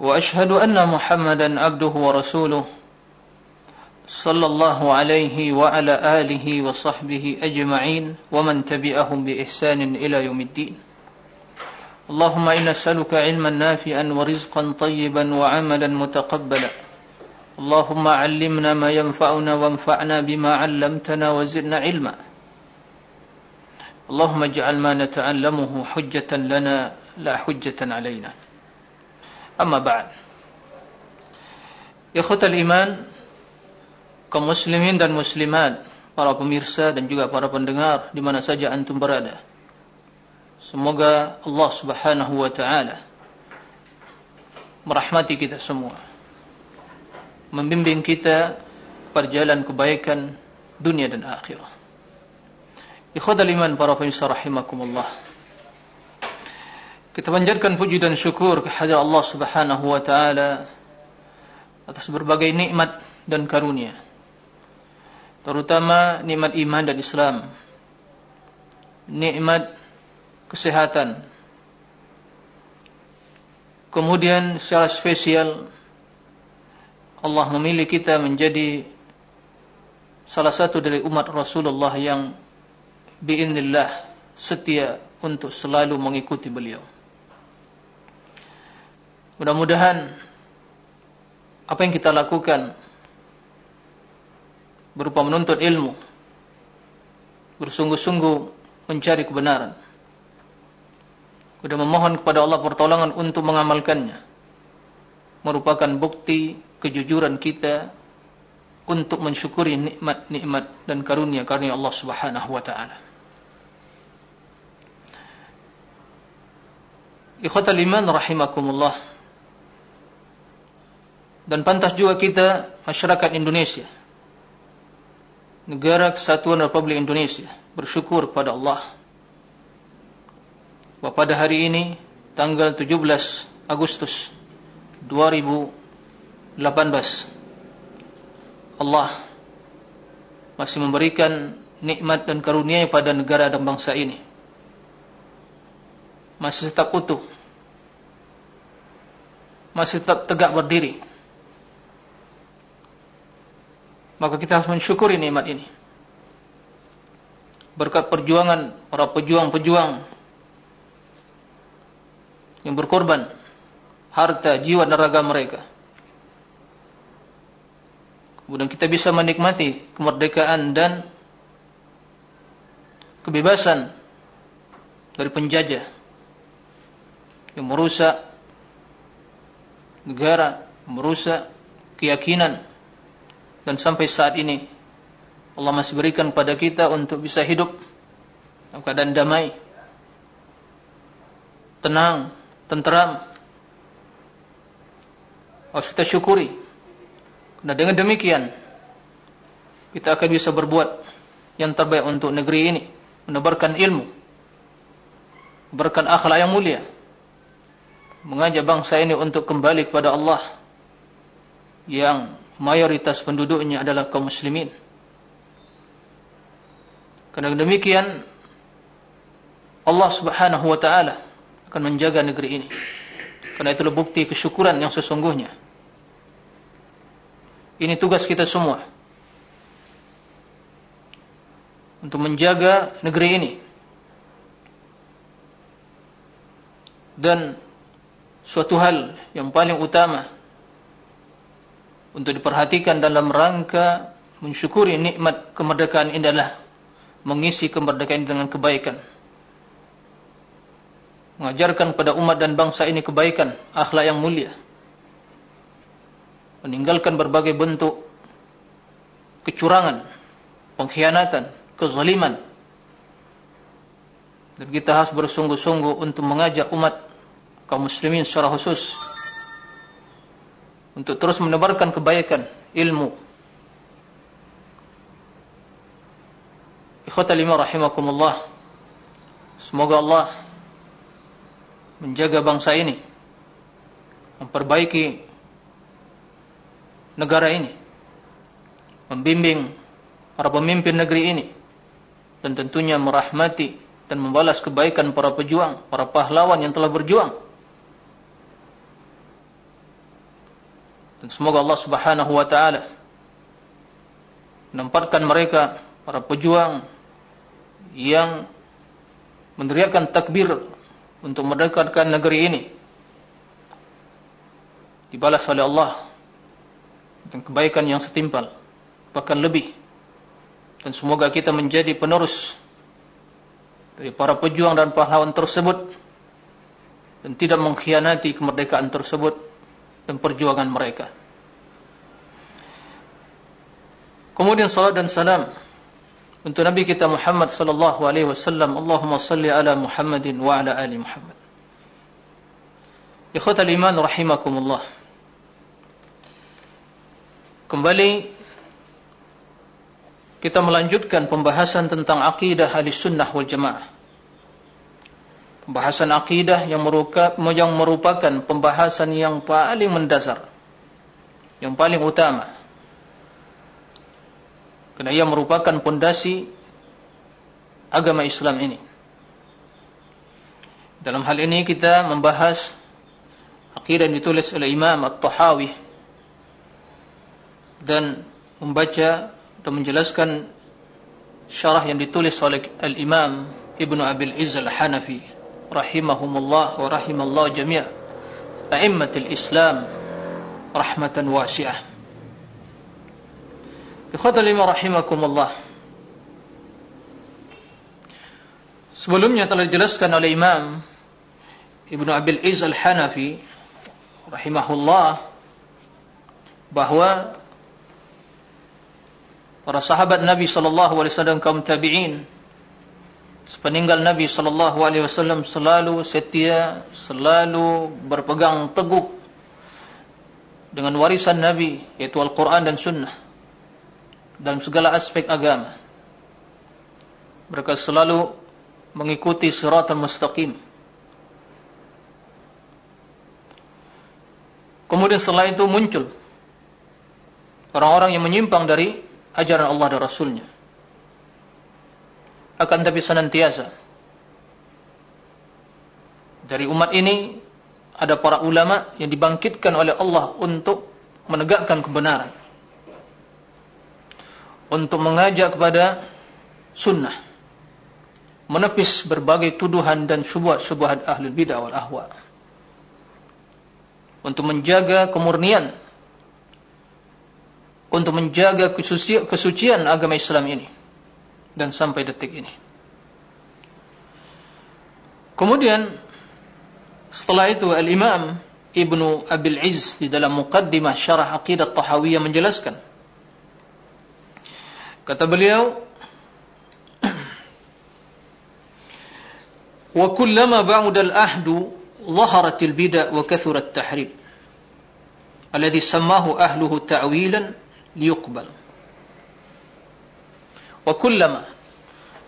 وأشهد أن محمدا عبده ورسوله صلى الله عليه وعلى آله وصحبه أجمعين ومن تبعهم بإحسان إلى يوم الدين. اللهم إنا نسألك علما نافعا ورزقا طيبا وعملا متقبلا. اللهم علمنا ما ينفعنا وانفعنا بما علمتنا وزدنا علما. اللهم اجعل ما نتعلمه حجة لنا لا حجة علينا. Amma ba'an Ikhutal iman kaum muslimin dan muslimat Para pemirsa dan juga para pendengar Di mana saja antum berada. Semoga Allah subhanahu wa ta'ala Merahmati kita semua Membimbing kita Perjalan kebaikan Dunia dan akhirat Ikhutal iman para pemirsa rahimakumullah. Alhamdulillah kita panjatkan puji dan syukur kepada Allah Subhanahu wa taala atas berbagai nikmat dan karunia terutama nikmat iman dan Islam nikmat kesehatan kemudian secara spesial Allah memilih kita menjadi salah satu dari umat Rasulullah yang biiznillah setia untuk selalu mengikuti beliau mudah-mudahan apa yang kita lakukan berupa menuntut ilmu bersungguh-sungguh mencari kebenaran. Sudah memohon kepada Allah pertolongan untuk mengamalkannya. Merupakan bukti kejujuran kita untuk mensyukuri nikmat-nikmat dan karunia karunia Allah Subhanahu wa taala. Ikhwatal iman rahimakumullah dan pantas juga kita masyarakat Indonesia negara kesatuan Republik Indonesia bersyukur kepada Allah. Bahwa pada hari ini tanggal 17 Agustus 2018 Allah masih memberikan nikmat dan karunia pada negara dan bangsa ini. Masih tetap utuh. Masih tetap tegak berdiri maka kita harus mensyukuri nikmat ini. Berkat perjuangan para pejuang-pejuang yang berkorban harta, jiwa dan raga mereka. Kemudian kita bisa menikmati kemerdekaan dan kebebasan dari penjajah yang merusak negara, merusak keyakinan dan sampai saat ini Allah masih berikan pada kita untuk bisa hidup dalam keadaan damai tenang tenteram. Harus kita syukuri. Karena dengan demikian kita akan bisa berbuat yang terbaik untuk negeri ini. Menebarkan ilmu menebarkan akhlak yang mulia mengajak bangsa ini untuk kembali kepada Allah yang mayoritas penduduknya adalah kaum muslimin. Karena demikian Allah Subhanahu wa taala akan menjaga negeri ini. Karena itulah bukti kesyukuran yang sesungguhnya. Ini tugas kita semua. Untuk menjaga negeri ini. Dan suatu hal yang paling utama untuk diperhatikan dalam rangka mensyukuri nikmat kemerdekaan ini adalah mengisi kemerdekaan ini dengan kebaikan. Mengajarkan kepada umat dan bangsa ini kebaikan, akhlak yang mulia. Meninggalkan berbagai bentuk kecurangan, pengkhianatan, kezaliman. Dan kita harus bersungguh-sungguh untuk mengajak umat kaum muslimin secara khusus untuk terus menebarkan kebaikan ilmu ikhwatal iman rahimakumullah semoga Allah menjaga bangsa ini memperbaiki negara ini membimbing para pemimpin negeri ini dan tentunya merahmati dan membalas kebaikan para pejuang, para pahlawan yang telah berjuang. Dan semoga Allah Subhanahu wa taala menempatkan mereka para pejuang yang meneriakkan takbir untuk merdekakan negeri ini. Dibalas oleh Allah dengan kebaikan yang setimpal bahkan lebih. Dan semoga kita menjadi penerus dari para pejuang dan pahlawan tersebut dan tidak mengkhianati kemerdekaan tersebut dan perjuangan mereka. Kemudian salat dan salam untuk Nabi kita Muhammad sallallahu alaihi wasallam. Allahumma salli ala Muhammadin wa ala ali Muhammad. Ikhwatal iman rahimakumullah. Kembali kita melanjutkan pembahasan tentang akidah ahli sunnah wal jamaah. Pembahasan akidah yang merupakan pembahasan yang paling mendasar. Yang paling utama. Kerana ia merupakan pondasi agama Islam ini. Dalam hal ini kita membahas akidah yang ditulis oleh Imam At-Tahawi dan membaca atau menjelaskan syarah yang ditulis oleh Al-Imam Ibnu Abil Izz Al-Hanafi rahimahumullah wa rahimallahu jami' a'immatul Islam rahmatan wasi'ah. Ikhwatul lima rahimakumullah. Sebelumnya telah dijelaskan oleh Imam Ibnu Abil Izz Al-Hanafi rahimahullah bahawa para sahabat Nabi sallallahu alaihi wasallam kaum tabi'in sepeninggal Nabi sallallahu alaihi wasallam selalu setia selalu berpegang teguh dengan warisan Nabi yaitu Al-Qur'an dan Sunnah dalam segala aspek agama mereka selalu mengikuti siratal mustaqim kemudian setelah itu muncul orang-orang yang menyimpang dari ajaran Allah dan Rasulnya. Akan tapi senantiasa dari umat ini ada para ulama yang dibangkitkan oleh Allah untuk menegakkan kebenaran. Untuk mengajak kepada sunnah. Menepis berbagai tuduhan dan syubhat-syubhat ahli bidah wal ahwa. Untuk menjaga kemurnian untuk menjaga kesucian agama Islam ini dan sampai detik ini. Kemudian setelah itu Al-Imam Ibnu Abil Izz di dalam muqaddimah syarah aqidah Tahawiyah menjelaskan kata beliau wa kullama ba'da al-ahdu ظهرت البدع وكثر التحريم الذي سماه أهله تعويلا liyuqbal wa kullama.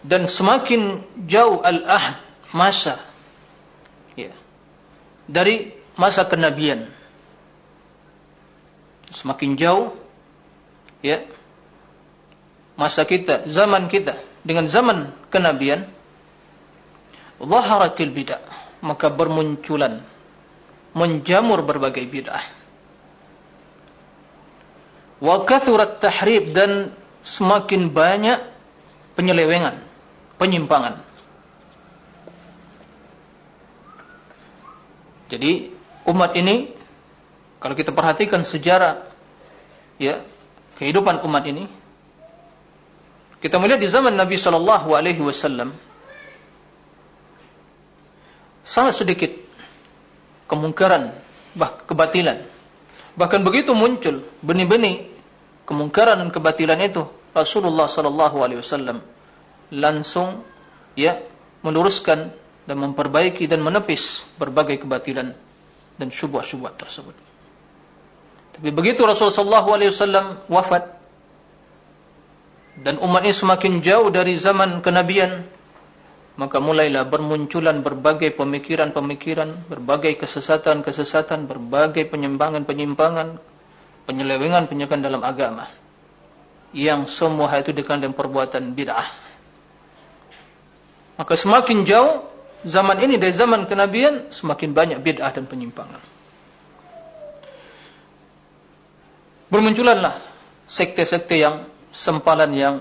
Dan semakin jauh al-ahd masa. Ya. Dari masa kenabian. Semakin jauh ya masa kita zaman kita. Dengan zaman kenabian zaharatil bid'ah. Maka bermunculan menjamur berbagai bid'ah. Wa kathurat tahrib dan semakin banyak penyelewengan, penyimpangan. Jadi umat ini kalau kita perhatikan sejarah ya kehidupan umat ini kita melihat di zaman Nabi sallallahu alaihi wasallam sangat sedikit kemungkaran bah kebatilan Bahkan begitu muncul benih-benih kemungkaran dan kebatilan itu, Rasulullah sallallahu alaihi wasallam langsung ya meluruskan dan memperbaiki dan menepis berbagai kebatilan dan syubhat-syubhat tersebut. Tapi begitu Rasulullah SAW wafat dan umat ini semakin jauh dari zaman kenabian, maka mulailah bermunculan berbagai pemikiran-pemikiran, berbagai kesesatan-kesesatan, berbagai penyimpangan-penyimpangan, penyelewengan-penyelewengan dalam agama. Yang semua itu dengan perbuatan bid'ah. Maka semakin jauh zaman ini dari zaman kenabian, semakin banyak bid'ah dan penyimpangan. bermunculanlah sekte-sekte yang sempalan yang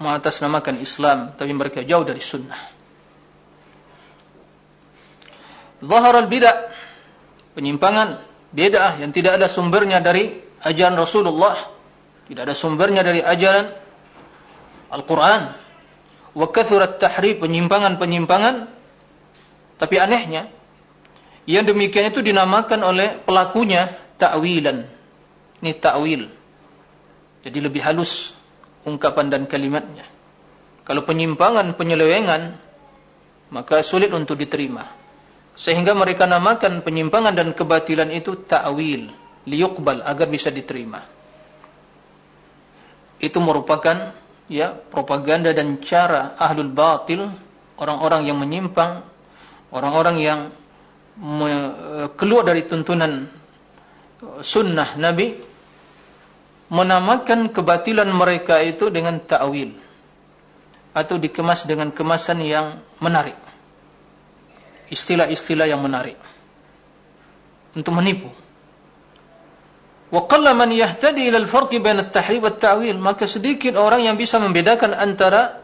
mengatasnamakan Islam tapi mereka jauh dari sunnah. Zahar al-bid'ah penyimpangan bid'ah yang tidak ada sumbernya dari ajaran Rasulullah, tidak ada sumbernya dari ajaran Al-Qur'an. Wa kathurat tahrif penyimpangan-penyimpangan tapi anehnya yang demikian itu dinamakan oleh pelakunya ta'wilan ini ta'wil. Jadi lebih halus ungkapan dan kalimatnya. Kalau penyimpangan, penyelewengan, maka sulit untuk diterima. Sehingga mereka namakan penyimpangan dan kebatilan itu ta'wil. Liyukbal, agar bisa diterima. Itu merupakan ya propaganda dan cara ahlul batil, orang-orang yang menyimpang, orang-orang yang keluar dari tuntunan sunnah Nabi menamakan kebatilan mereka itu dengan ta'wil atau dikemas dengan kemasan yang menarik. Istilah-istilah yang menarik untuk menipu wa qalla man yahtadi ila al-farq bain at-tahrib wa at-ta'wil maka sedikit orang yang bisa membedakan antara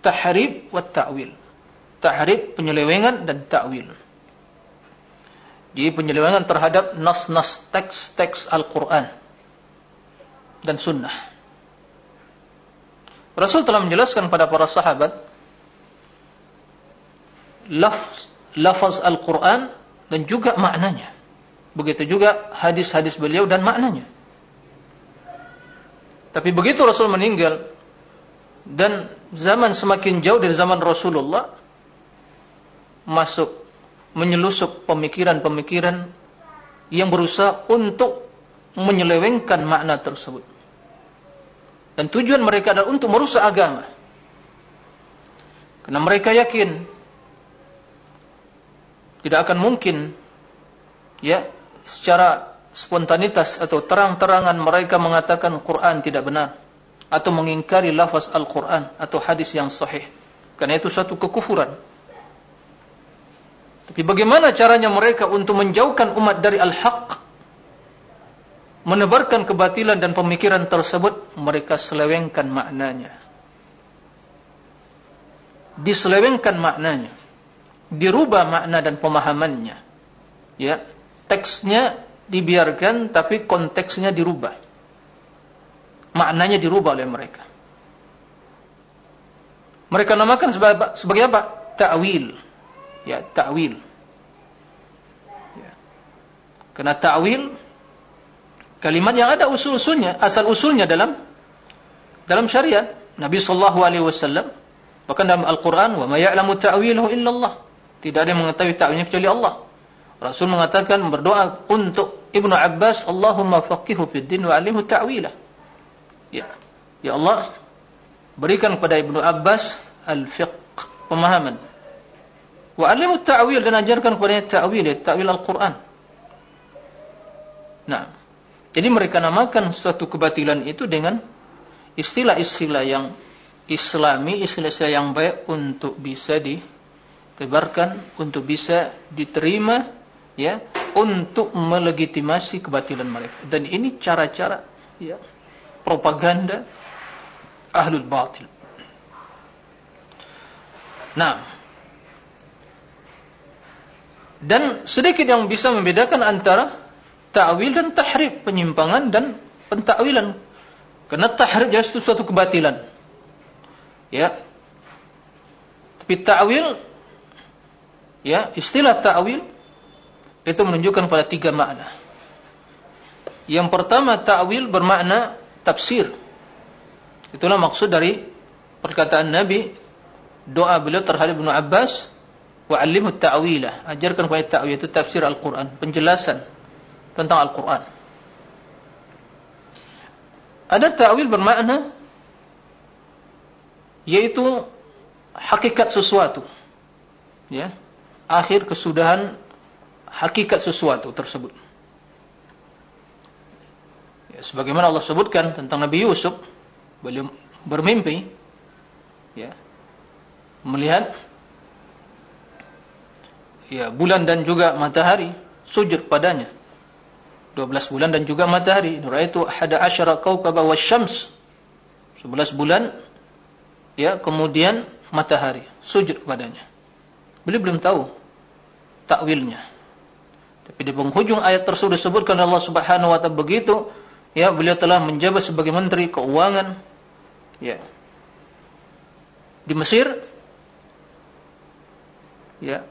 tahrib wa ta'wil tahrib penyelewengan dan ta'wil jadi penyelewengan terhadap nas-nas teks-teks Al-Quran dan Sunnah. Rasul telah menjelaskan pada para sahabat lafaz, lafaz Al-Quran dan juga maknanya. Begitu juga hadis-hadis beliau dan maknanya. Tapi begitu Rasul meninggal dan zaman semakin jauh dari zaman Rasulullah masuk menyelusup pemikiran-pemikiran yang berusaha untuk menyelewengkan makna tersebut. Dan tujuan mereka adalah untuk merusak agama. Karena mereka yakin tidak akan mungkin ya secara spontanitas atau terang-terangan mereka mengatakan Quran tidak benar atau mengingkari lafaz Al-Quran atau hadis yang sahih. Karena itu satu kekufuran. Tapi bagaimana caranya mereka untuk menjauhkan umat dari al-haq? Menebarkan kebatilan dan pemikiran tersebut, mereka selewengkan maknanya. Diselewengkan maknanya. Dirubah makna dan pemahamannya. Ya, teksnya dibiarkan tapi konteksnya dirubah. Maknanya dirubah oleh mereka. Mereka namakan sebagai, sebagai apa? Ta'wil ya ta'wil ya. karena ta'wil kalimat yang ada usul-usulnya asal usulnya dalam dalam syariat Nabi sallallahu alaihi wasallam bahkan dalam Al-Qur'an may ya'lamu ta'wilahu illa Allah tidak ada yang mengetahui ta'wilnya kecuali Allah Rasul mengatakan berdoa untuk Ibnu Abbas Allahumma faqihhu fid din wa 'allimhu ta'wila ya. Ya Allah berikan kepada Ibnu Abbas al-fiqh pemahaman. Wa alimu ta'wil dan ajarkan kepada ta'wil, ta'wil Al-Quran. Nah, jadi mereka namakan suatu kebatilan itu dengan istilah-istilah yang islami, istilah-istilah yang baik untuk bisa ditebarkan, untuk bisa diterima, ya, untuk melegitimasi kebatilan mereka. Dan ini cara-cara, ya, propaganda ahlul batil. Nah, dan sedikit yang bisa membedakan antara ta'wil dan tahrif penyimpangan dan pentakwilan karena tahrif itu suatu kebatilan ya tapi ta'wil ya istilah ta'wil itu menunjukkan pada tiga makna yang pertama ta'wil bermakna tafsir itulah maksud dari perkataan Nabi doa beliau terhadap Ibn Abbas wa'allimhu ta'wilah ajarkan kepada ta'wil itu tafsir Al-Quran penjelasan tentang Al-Quran Ada ta'wil bermakna yaitu hakikat sesuatu. Ya. Akhir kesudahan hakikat sesuatu tersebut. Ya, sebagaimana Allah sebutkan tentang Nabi Yusuf, beliau bermimpi ya. Melihat ya bulan dan juga matahari sujud padanya. 12 bulan dan juga matahari. Nuraitu hada asyara kawkaba wasyams. 11 bulan ya kemudian matahari sujud kepadanya. Beliau belum tahu takwilnya. Tapi di penghujung ayat tersebut disebutkan Allah Subhanahu wa taala begitu, ya beliau telah menjabat sebagai menteri keuangan ya. Di Mesir ya,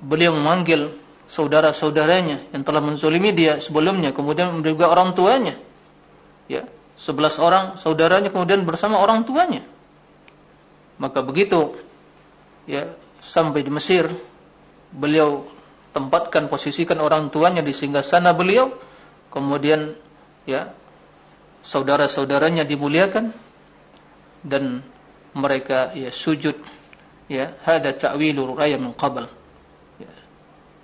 beliau memanggil saudara-saudaranya yang telah menzalimi dia sebelumnya kemudian juga orang tuanya. Ya, 11 orang saudaranya kemudian bersama orang tuanya. Maka begitu ya sampai di Mesir beliau tempatkan posisikan orang tuanya di singgah sana beliau. Kemudian ya saudara-saudaranya dimuliakan. Dan mereka ya sujud ya hada ta'wilu raya min qabl. Ya,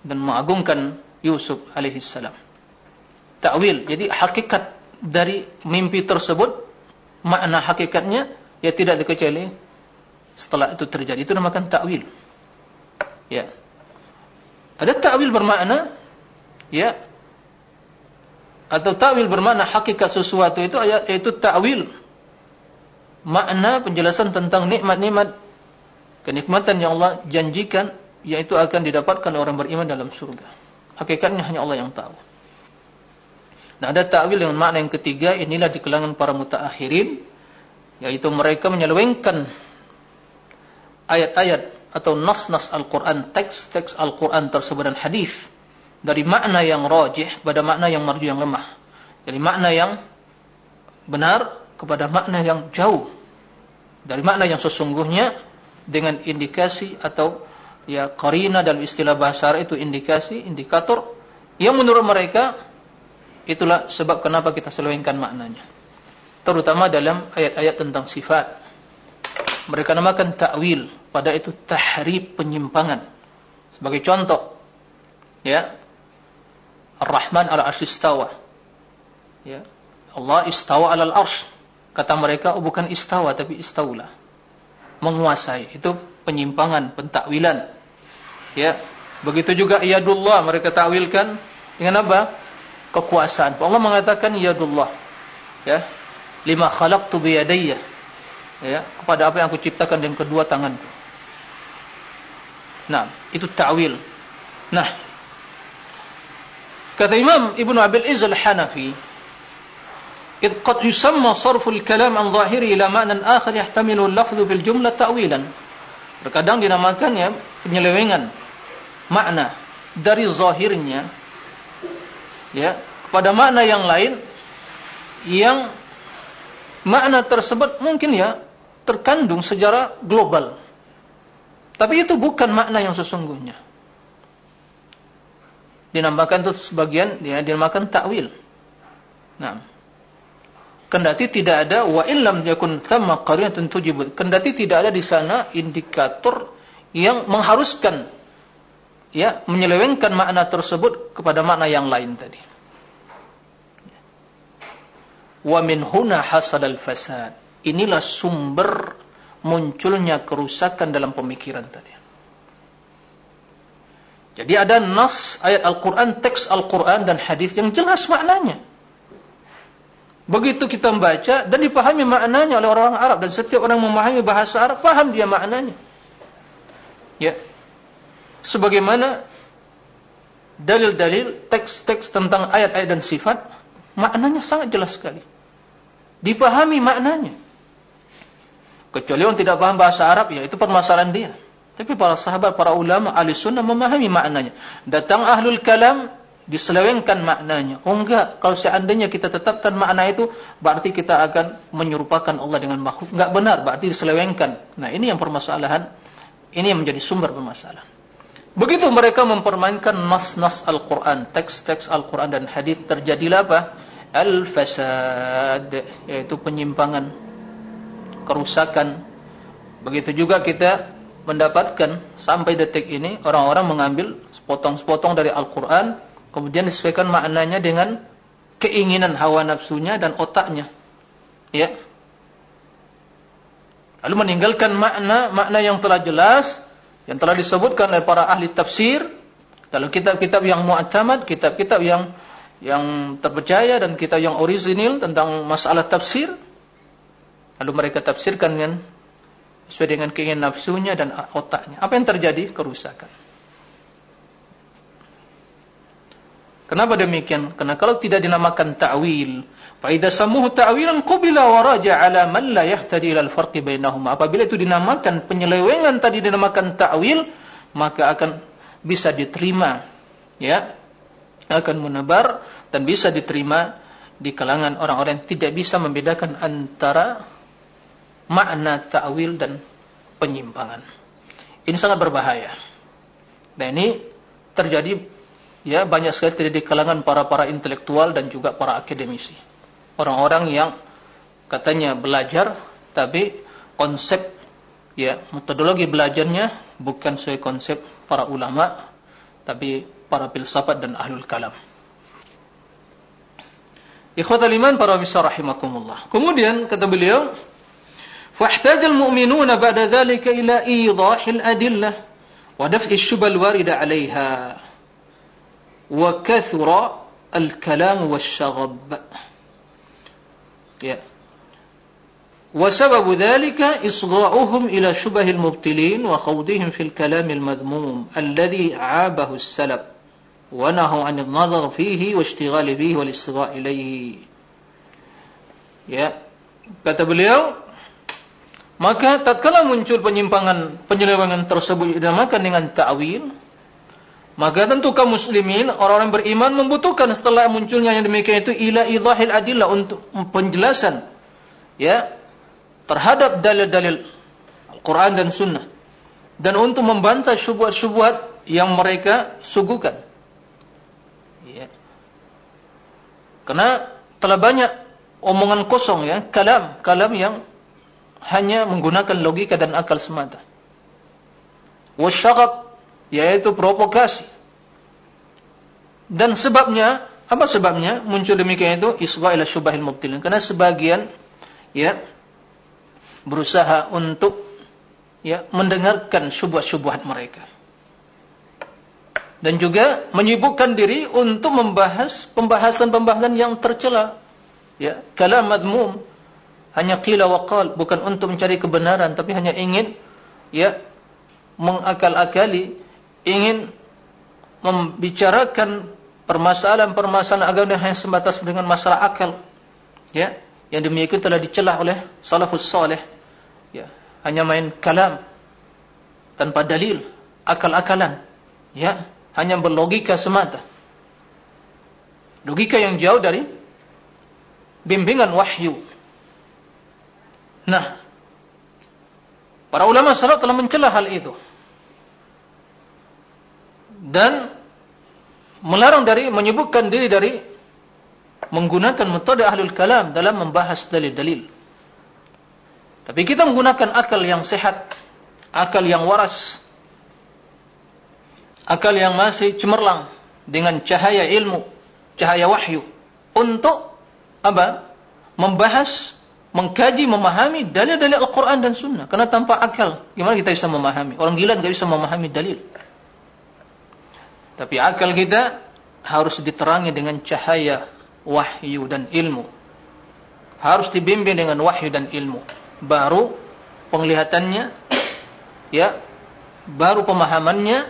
dan mengagungkan Yusuf alaihi salam. Ta'wil jadi hakikat dari mimpi tersebut makna hakikatnya ya tidak dikecuali setelah itu terjadi. Itu namakan takwil ya ada takwil bermakna? Ya. Atau takwil bermakna hakikat sesuatu itu yaitu takwil makna penjelasan tentang nikmat-nikmat. Kenikmatan yang Allah janjikan yaitu akan didapatkan orang beriman dalam surga. Hakikatnya hanya Allah yang tahu. Nah ada takwil dengan makna yang ketiga inilah di kalangan para mutaakhirin yaitu mereka menyelewengkan ayat-ayat atau nas-nas Al-Quran, teks-teks Al-Quran tersebut dan hadis dari makna yang rajih pada makna yang marju yang lemah. Dari makna yang benar kepada makna yang jauh. Dari makna yang sesungguhnya dengan indikasi atau ya qarina dalam istilah bahasa itu indikasi, indikator yang menurut mereka itulah sebab kenapa kita selewengkan maknanya. Terutama dalam ayat-ayat tentang sifat. Mereka namakan ta'wil pada itu tahrib penyimpangan. Sebagai contoh ya. Ar-Rahman al-Arsh istawa. Ya. Allah istawa alal arsh. Kata mereka oh bukan istawa tapi istaula menguasai. Itu penyimpangan pentakwilan. Ya. Begitu juga iyadullah mereka takwilkan dengan apa? Kekuasaan. Allah mengatakan iyadullah. Ya. Lima khalaqtu bi yadayya. Ya. Kepada apa yang aku ciptakan dengan kedua tanganku Nah, itu ta'wil. Nah, kata Imam Ibn Abil Izz al-Hanafi, "Id qad yusamma sarfu al-kalam an zahiri ila ma'nan akhar yahtamilu al-lafdhu fil jumlah ta'wilan." Terkadang dinamakan ya penyelewengan makna dari zahirnya ya kepada makna yang lain yang makna tersebut mungkin ya terkandung secara global tapi itu bukan makna yang sesungguhnya. Dinamakan itu sebagian dia dinamakan takwil. Nah. Kendati tidak ada wa illam yakun thamma qarinatun tujib. Kendati tidak ada di sana indikator yang mengharuskan ya menyelewengkan makna tersebut kepada makna yang lain tadi. Wa min huna hasad al fasad. Inilah sumber munculnya kerusakan dalam pemikiran tadi. Jadi ada nas ayat Al-Quran, teks Al-Quran dan hadis yang jelas maknanya. Begitu kita membaca dan dipahami maknanya oleh orang-orang Arab dan setiap orang memahami bahasa Arab paham dia maknanya. Ya. Sebagaimana dalil-dalil teks-teks tentang ayat-ayat dan sifat maknanya sangat jelas sekali. Dipahami maknanya. Kecuali orang tidak paham bahasa Arab, ya itu permasalahan dia. Tapi para sahabat, para ulama, ahli sunnah memahami maknanya. Datang ahlul kalam, diselewengkan maknanya. Oh enggak, kalau seandainya kita tetapkan makna itu, berarti kita akan menyerupakan Allah dengan makhluk. Enggak benar, berarti diselewengkan. Nah ini yang permasalahan, ini yang menjadi sumber permasalahan. Begitu mereka mempermainkan nas-nas Al-Quran, teks-teks Al-Quran dan hadis terjadilah apa? al-fasad yaitu penyimpangan kerusakan. Begitu juga kita mendapatkan sampai detik ini orang-orang mengambil sepotong-sepotong dari Al-Qur'an kemudian disesuaikan maknanya dengan keinginan hawa nafsunya dan otaknya. Ya. Lalu meninggalkan makna makna yang telah jelas yang telah disebutkan oleh para ahli tafsir dalam kitab-kitab yang mu'tamad kitab-kitab yang yang terpercaya dan kitab yang orisinil tentang masalah tafsir lalu mereka tafsirkan dengan sesuai dengan keinginan nafsunya dan otaknya apa yang terjadi kerusakan Kenapa demikian? Karena kalau tidak dinamakan ta'wil, fa idza samuhu ta'wilan qubila wa raja 'ala man la yahtadi ila al-farq bainahuma. Apabila itu dinamakan penyelewengan tadi dinamakan ta'wil, maka akan bisa diterima ya. Akan menebar dan bisa diterima di kalangan orang-orang yang tidak bisa membedakan antara makna ta'wil dan penyimpangan. Ini sangat berbahaya. Dan ini terjadi ya banyak sekali terjadi di kalangan para-para intelektual dan juga para akademisi. Orang-orang yang katanya belajar tapi konsep ya metodologi belajarnya bukan sesuai konsep para ulama tapi para filsafat dan ahlul kalam. Ikhwatal iman para misal rahimakumullah. Kemudian kata beliau, "Fahtajal mu'minuna ba'da dhalika ila idahil adillah wa daf'i syubal warida 'alayha." وكثر الكلام والشغب. وسبب ذلك إصغاؤهم إلى شبه المبتلين وخوضهم في الكلام المذموم الذي عابه السلب ونهوا عن النظر فيه واشتغال به والاصغاء إليه. ya kata beliau maka tatkala muncul penyimpangan penyelewengan tersebut dinamakan dengan ta'wil Maka tentu kaum muslimin, orang-orang beriman membutuhkan setelah munculnya yang demikian itu ila idahil adillah untuk penjelasan ya terhadap dalil-dalil Al-Quran dan Sunnah dan untuk membantah syubhat-syubhat yang mereka suguhkan. Ya. Karena telah banyak omongan kosong ya, kalam, kalam yang hanya menggunakan logika dan akal semata. Wasyaqaq yaitu provokasi. Dan sebabnya, apa sebabnya muncul demikian itu isgha ila syubahil mubtilin? Karena sebagian ya berusaha untuk ya mendengarkan syubhat-syubhat mereka. Dan juga menyibukkan diri untuk membahas pembahasan-pembahasan yang tercela. Ya, kalam madmum hanya qila wa qal bukan untuk mencari kebenaran tapi hanya ingin ya mengakal-akali ingin membicarakan permasalahan-permasalahan agama yang hanya sebatas dengan masalah akal ya yang demikian telah dicelah oleh salafus salih ya hanya main kalam tanpa dalil akal-akalan ya hanya berlogika semata. Logika yang jauh dari bimbingan wahyu nah para ulama salaf telah mencela hal itu dan melarang dari menyebutkan diri dari menggunakan metode ahlul kalam dalam membahas dalil-dalil. Tapi kita menggunakan akal yang sehat, akal yang waras, akal yang masih cemerlang dengan cahaya ilmu, cahaya wahyu untuk apa? Membahas, mengkaji, memahami dalil-dalil Al-Quran dan Sunnah. Karena tanpa akal, gimana kita bisa memahami? Orang gila tidak bisa memahami dalil. Tapi akal kita harus diterangi dengan cahaya wahyu dan ilmu. Harus dibimbing dengan wahyu dan ilmu. Baru penglihatannya, ya, baru pemahamannya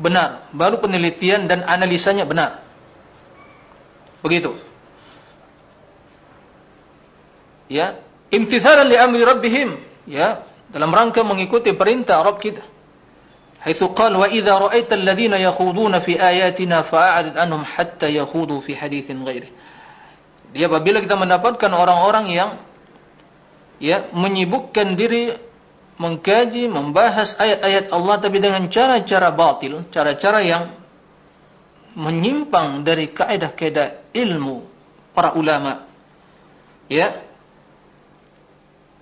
benar. Baru penelitian dan analisanya benar. Begitu ya. Imtithalan li amri rabbihim. Ya. Dalam rangka mengikuti perintah Rabb kita. Haitsu qala wa idza ra'aita الذين yakhuduna fi ayatina fa'rid anhum hatta yakhudu fi haditsin ghairi. Dia apabila kita mendapatkan orang-orang yang ya menyibukkan diri mengkaji membahas ayat-ayat Allah tapi dengan cara-cara batil cara-cara yang menyimpang dari kaedah-kaedah ilmu para ulama. Ya.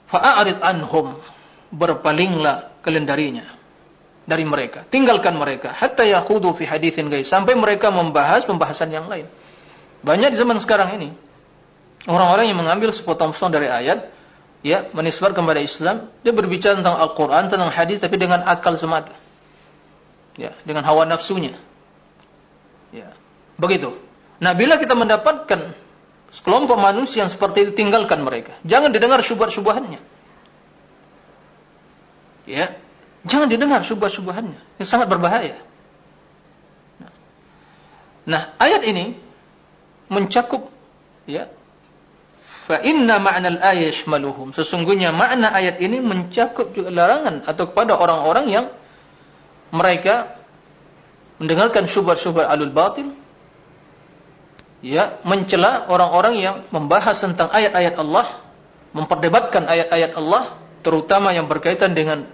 Fa'arid anhum berpalinglah kalian darinya dari mereka. Tinggalkan mereka hatta yakhudu fi haditsin ghaiz sampai mereka membahas pembahasan yang lain. Banyak di zaman sekarang ini orang-orang yang mengambil sepotong-sepotong dari ayat ya menisbatkan kepada Islam, dia berbicara tentang Al-Qur'an, tentang hadis tapi dengan akal semata. Ya, dengan hawa nafsunya. Ya. Begitu. Nah, bila kita mendapatkan sekelompok manusia yang seperti itu tinggalkan mereka. Jangan didengar syubhat-syubhannya. Ya, Jangan didengar subah-subahannya. Ini sangat berbahaya. Nah, ayat ini mencakup ya. Fa inna ma'nal ayat yashmaluhum. Sesungguhnya makna ayat ini mencakup juga larangan atau kepada orang-orang yang mereka mendengarkan syubhat-syubhat alul batil ya, mencela orang-orang yang membahas tentang ayat-ayat Allah, memperdebatkan ayat-ayat Allah terutama yang berkaitan dengan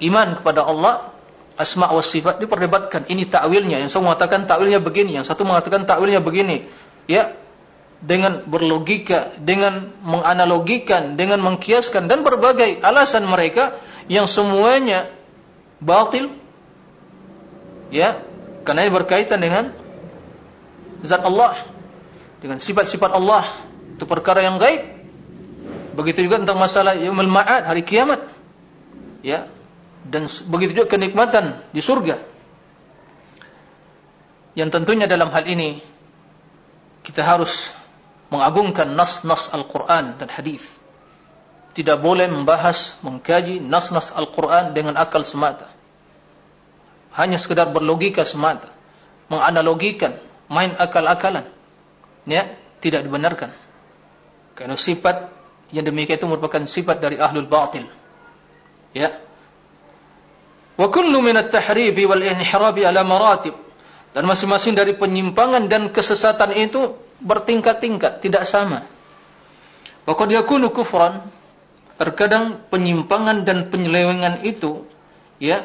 iman kepada Allah. Asma wa sifat diperdebatkan. Ini takwilnya. Yang satu mengatakan takwilnya begini yang satu mengatakan takwilnya begini. Ya dengan berlogika dengan menganalogikan dengan mengkiaskan dan berbagai alasan mereka yang semuanya batil. Ya karena ini berkaitan dengan zat Allah dengan sifat-sifat Allah itu perkara yang gaib begitu juga tentang masalah yaumul ma'ad hari kiamat ya dan begitu juga kenikmatan di surga. Yang tentunya dalam hal ini kita harus mengagungkan nas-nas Al-Quran dan hadis. Tidak boleh membahas, mengkaji nas-nas Al-Quran dengan akal semata. Hanya sekedar berlogika semata. Menganalogikan, main akal-akalan. Ya, tidak dibenarkan. Karena sifat yang demikian itu merupakan sifat dari ahlul batil. Ya, Wa kullu min at-tahrif wal inhirab ala maratib. Dan masing-masing dari penyimpangan dan kesesatan itu bertingkat-tingkat, tidak sama. Wa qad yakunu kufran. Terkadang penyimpangan dan penyelewengan itu ya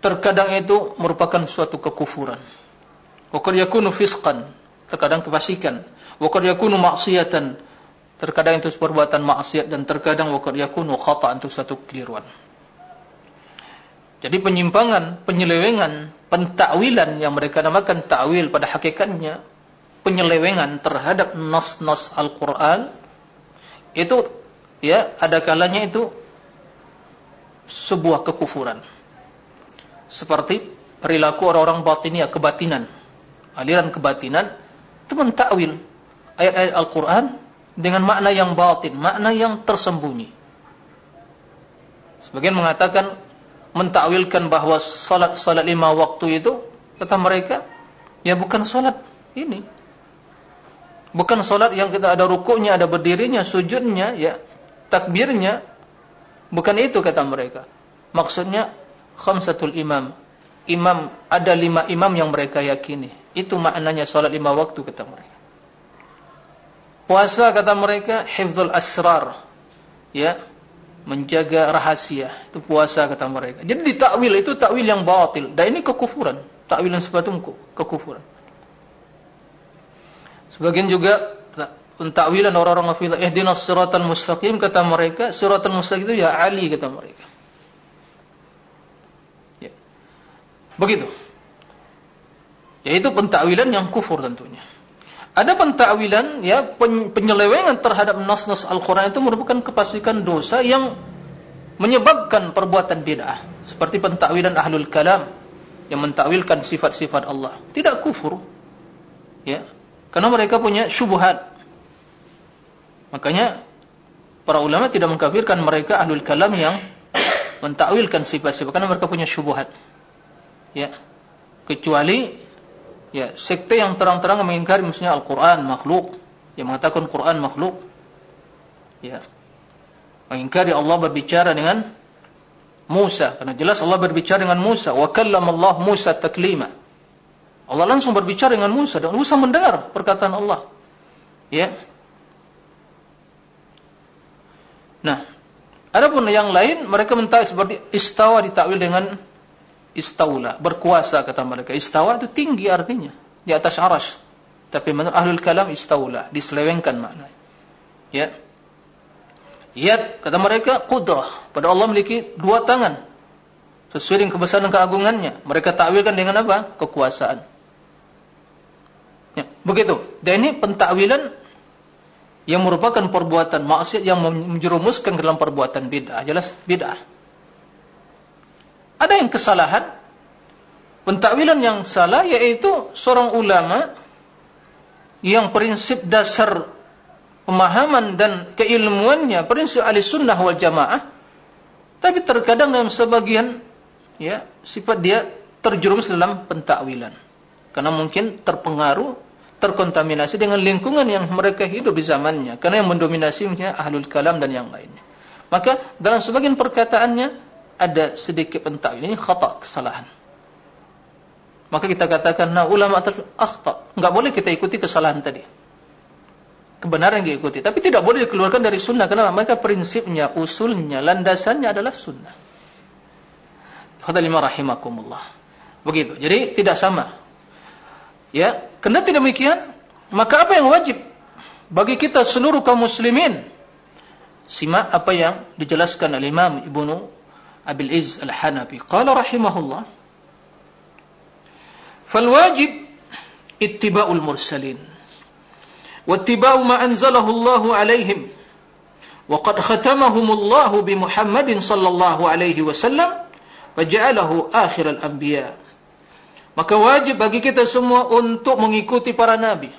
terkadang itu merupakan suatu kekufuran. Wa qad yakunu fisqan, terkadang kefasikan. Wa qad yakunu ma'siyatan, terkadang itu perbuatan maksiat dan terkadang wa qad yakunu khata' untuk satu keliruan. Jadi penyimpangan, penyelewengan, pentakwilan yang mereka namakan takwil pada hakikatnya penyelewengan terhadap nas-nas Al-Qur'an itu ya ada kalanya itu sebuah kekufuran. Seperti perilaku orang-orang batinia kebatinan, aliran kebatinan itu mentakwil ayat-ayat Al-Qur'an dengan makna yang batin, makna yang tersembunyi. Sebagian mengatakan mentakwilkan bahawa salat-salat lima waktu itu kata mereka ya bukan salat ini. Bukan salat yang kita ada rukuknya ada berdirinya sujudnya ya takbirnya. Bukan itu kata mereka. Maksudnya khamsatul imam. Imam ada lima imam yang mereka yakini itu maknanya salat lima waktu kata mereka puasa kata mereka hifdzul asrar ya menjaga rahasia itu puasa kata mereka. Jadi ditakwil itu takwil yang batil dan ini kekufuran. Takwil yang itu kekufuran. Sebagian juga pentakwilan orang-orang ngafilah ihdinas siratal mustaqim kata mereka, siratal mustaqim itu ya Ali kata mereka. Ya. Begitu. Yaitu pentakwilan yang kufur tentunya. Ada pentakwilan ya penyelewengan terhadap nas-nas Al-Qur'an itu merupakan kepastikan dosa yang menyebabkan perbuatan bid'ah. Seperti pentakwilan ahlul kalam yang mentakwilkan sifat-sifat Allah. Tidak kufur ya. Karena mereka punya syubhat. Makanya para ulama tidak mengkafirkan mereka ahlul kalam yang mentakwilkan sifat-sifat. Karena mereka punya syubhat ya. Kecuali ya sekte yang terang-terang mengingkari maksudnya Al-Qur'an makhluk. Yang mengatakan Quran makhluk. Ya. Mengingkari Allah berbicara dengan Musa. Karena jelas Allah berbicara dengan Musa. Wa kallama Allah Musa taklima. Allah langsung berbicara dengan Musa dan Musa mendengar perkataan Allah. Ya. Nah adapun yang lain mereka mentak seperti istawa ditakwil dengan istaula berkuasa kata mereka istawa itu tinggi artinya di atas aras Tapi menurut ahlul kalam istaula, diselewengkan maknanya. Ya. Yad kata mereka qudrah, pada Allah memiliki dua tangan. Sesuai dengan kebesaran keagungannya. Mereka takwilkan dengan apa? Kekuasaan. Ya, begitu. Dan ini pentakwilan yang merupakan perbuatan maksiat yang menjerumuskan ke dalam perbuatan bid'ah. Jelas bid'ah. Ada yang kesalahan. Pentakwilan yang salah yaitu seorang ulama yang prinsip dasar pemahaman dan keilmuannya prinsip ahli sunnah wal jamaah tapi terkadang dalam sebagian ya sifat dia terjerumus dalam pentakwilan karena mungkin terpengaruh terkontaminasi dengan lingkungan yang mereka hidup di zamannya. Karena yang mendominasinya ahlul kalam dan yang lainnya. Maka dalam sebagian perkataannya ada sedikit pentak ini khata kesalahan. Maka kita katakan nah ulama akhta. Enggak boleh kita ikuti kesalahan tadi. Kebenaran diikuti. Tapi tidak boleh dikeluarkan dari sunnah. Karena mereka prinsipnya usulnya landasannya adalah sunnah. Khadalima rahimakumullah. Begitu. Jadi tidak sama. Ya karena tidak demikian maka apa yang wajib? Bagi kita seluruh kaum muslimin simak apa yang dijelaskan oleh Imam Ibnu Abil Izz Al-Hanafi qala rahimahullah fal wajib ittiba'ul mursalin wattiba'u ma anzalahu Allah alaihim wa qad khatamahum Allah bi Muhammadin sallallahu alaihi wasallam faja'alahu akhir al-anbiya maka wajib bagi kita semua untuk mengikuti para nabi.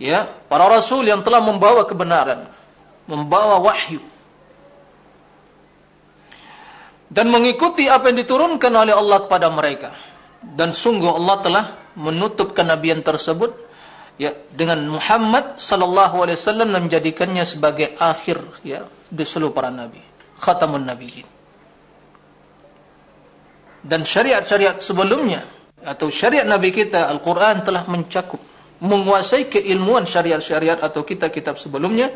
Ya para rasul yang telah membawa kebenaran membawa wahyu dan mengikuti apa yang diturunkan oleh Allah kepada mereka. Dan sungguh Allah telah menutup kenabian tersebut ya dengan Muhammad sallallahu alaihi wasallam menjadikannya sebagai akhir ya di seluruh para nabi, khatamun nabiyyin. Dan syariat-syariat sebelumnya atau syariat nabi kita Al-Qur'an telah mencakup menguasai keilmuan syariat-syariat atau kitab-kitab sebelumnya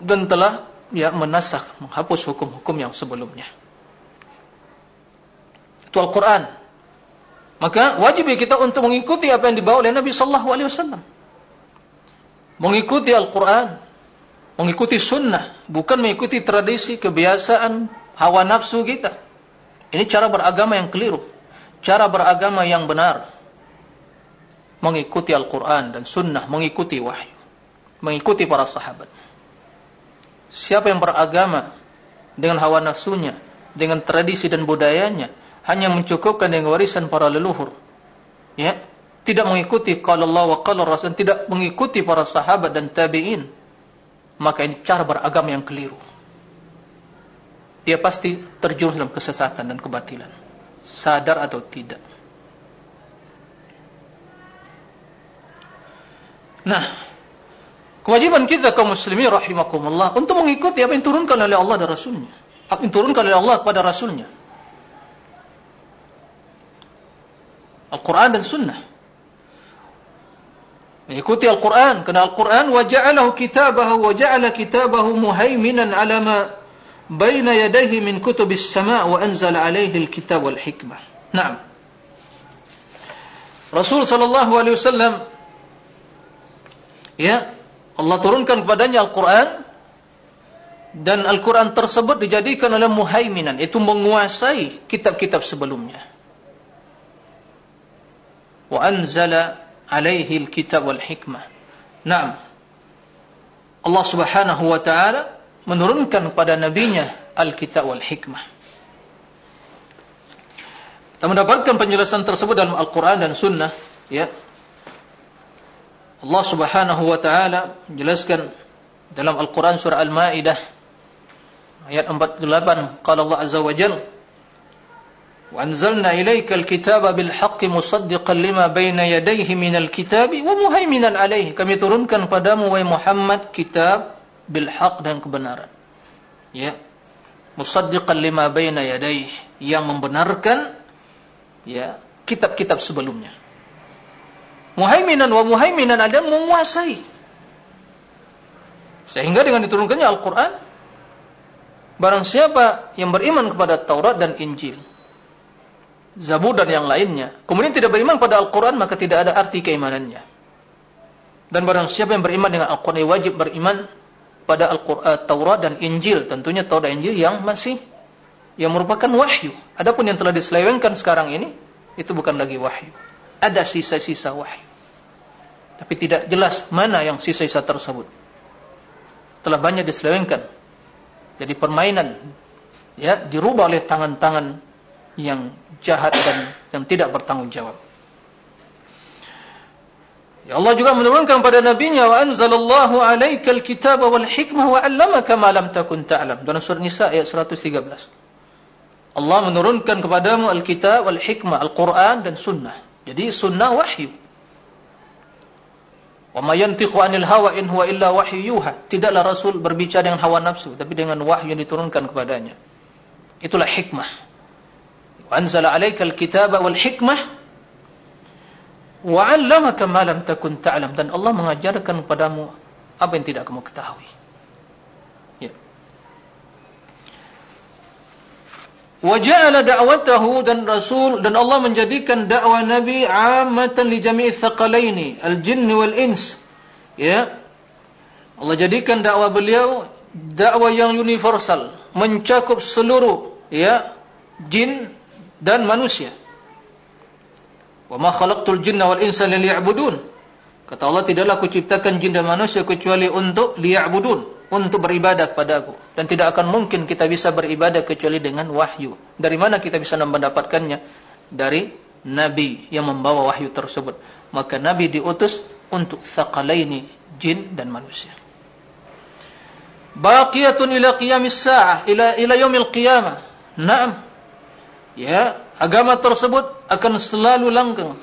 dan telah ya menasakh menghapus hukum-hukum yang sebelumnya itu Al-Quran. Maka wajib kita untuk mengikuti apa yang dibawa oleh Nabi Sallallahu Alaihi Wasallam. Mengikuti Al-Quran, mengikuti Sunnah, bukan mengikuti tradisi, kebiasaan, hawa nafsu kita. Ini cara beragama yang keliru, cara beragama yang benar. Mengikuti Al-Quran dan Sunnah, mengikuti wahyu, mengikuti para sahabat. Siapa yang beragama dengan hawa nafsunya, dengan tradisi dan budayanya, hanya mencukupkan dengan warisan para leluhur. Ya, tidak mengikuti qala Allah wa qala Rasul, tidak mengikuti para sahabat dan tabi'in. Maka ini cara beragama yang keliru. Dia pasti terjerumus dalam kesesatan dan kebatilan. Sadar atau tidak. Nah, kewajiban kita kaum muslimin rahimakumullah untuk mengikuti apa yang turunkan oleh Allah dan Rasulnya. Apa yang turunkan oleh Allah kepada Rasulnya. Al-Quran dan Sunnah. Mengikuti Al-Quran. Kena Al-Quran. وَجَعَلَهُ كِتَابَهُ وَجَعَلَ كِتَابَهُ مُهَيْمِنًا عَلَمَا kutubis sama' wa كُتُبِ السَّمَاءِ al-kitab الْكِتَابَ وَالْحِكْمَةِ Naam. Rasul Sallallahu Alaihi Wasallam. ya, Allah turunkan kepadanya Al-Quran, dan Al-Quran tersebut dijadikan oleh muhaiminan, itu menguasai kitab-kitab sebelumnya alaihi alkitab wal hikmah. Naam. Allah Subhanahu wa taala menurunkan kepada nabinya alkitab wal hikmah. Kita mendapatkan penjelasan tersebut dalam Al-Qur'an dan Sunnah, ya. Allah Subhanahu wa taala menjelaskan dalam Al-Qur'an surah Al-Maidah ayat 48 qala Allah azza wa jalla وأنزلنا إليك الكتاب بالحق مصدقا لما بين يديه من الكتاب ومهيمنا عليه kami turunkan padamu wahai Muhammad kitab bil haq dan kebenaran ya musaddiqan lima baina yadayhi yang membenarkan ya kitab-kitab sebelumnya muhaiminan wa muhaiminan ada menguasai sehingga dengan diturunkannya Al-Qur'an barang siapa yang beriman kepada Taurat dan Injil Zabur dan yang lainnya. Kemudian tidak beriman pada Al-Quran, maka tidak ada arti keimanannya. Dan barang siapa yang beriman dengan Al-Quran wajib beriman pada Al-Quran Taurat dan Injil. Tentunya Taurat dan Injil yang masih yang merupakan wahyu. Adapun yang telah diselewengkan sekarang ini itu bukan lagi wahyu. Ada sisa-sisa wahyu. Tapi tidak jelas mana yang sisa-sisa tersebut. Telah banyak diselewengkan. Jadi permainan ya dirubah oleh tangan-tangan yang jahat dan yang tidak bertanggung jawab. Ya Allah juga menurunkan pada nabinya wa anzalallahu alaikal kitaba wal hikmah wa 'allamaka ma lam takun ta'lam. Dalam surah Nisa ayat 113. Allah menurunkan kepadamu al-kitab wal hikmah, Al-Quran dan sunnah. Jadi sunnah wahyu. Wa ma yantiqu 'anil hawa in huwa illa wahyu yuha. Tidaklah Rasul berbicara dengan hawa nafsu, tapi dengan wahyu yang diturunkan kepadanya. Itulah hikmah. Anzala alaikal kitaba wal hikmah wa'allamaka ma lam takun ta'lam dan Allah mengajarkan kepadamu apa yang tidak kamu ketahui. Ya. Wa ja'ala da'watahu dan Rasul dan Allah menjadikan dakwah Nabi 'ammatan li jami'i thaqalaini al-jinn wal ins. Ya. Allah jadikan dakwah beliau dakwah yang universal, mencakup seluruh ya jin dan manusia. Wa ma khalaqtul jinna wal insa liya'budun. Kata Allah tidaklah aku ciptakan jin dan manusia kecuali untuk liya'budun, untuk beribadah kepadaku. Dan tidak akan mungkin kita bisa beribadah kecuali dengan wahyu. Dari mana kita bisa mendapatkannya? Dari nabi yang membawa wahyu tersebut. Maka nabi diutus untuk thaqalaini jin dan manusia. Baqiyatun ila qiyamis sa'ah ila ila yaumil qiyamah. Naam. Ya, agama tersebut akan selalu langgeng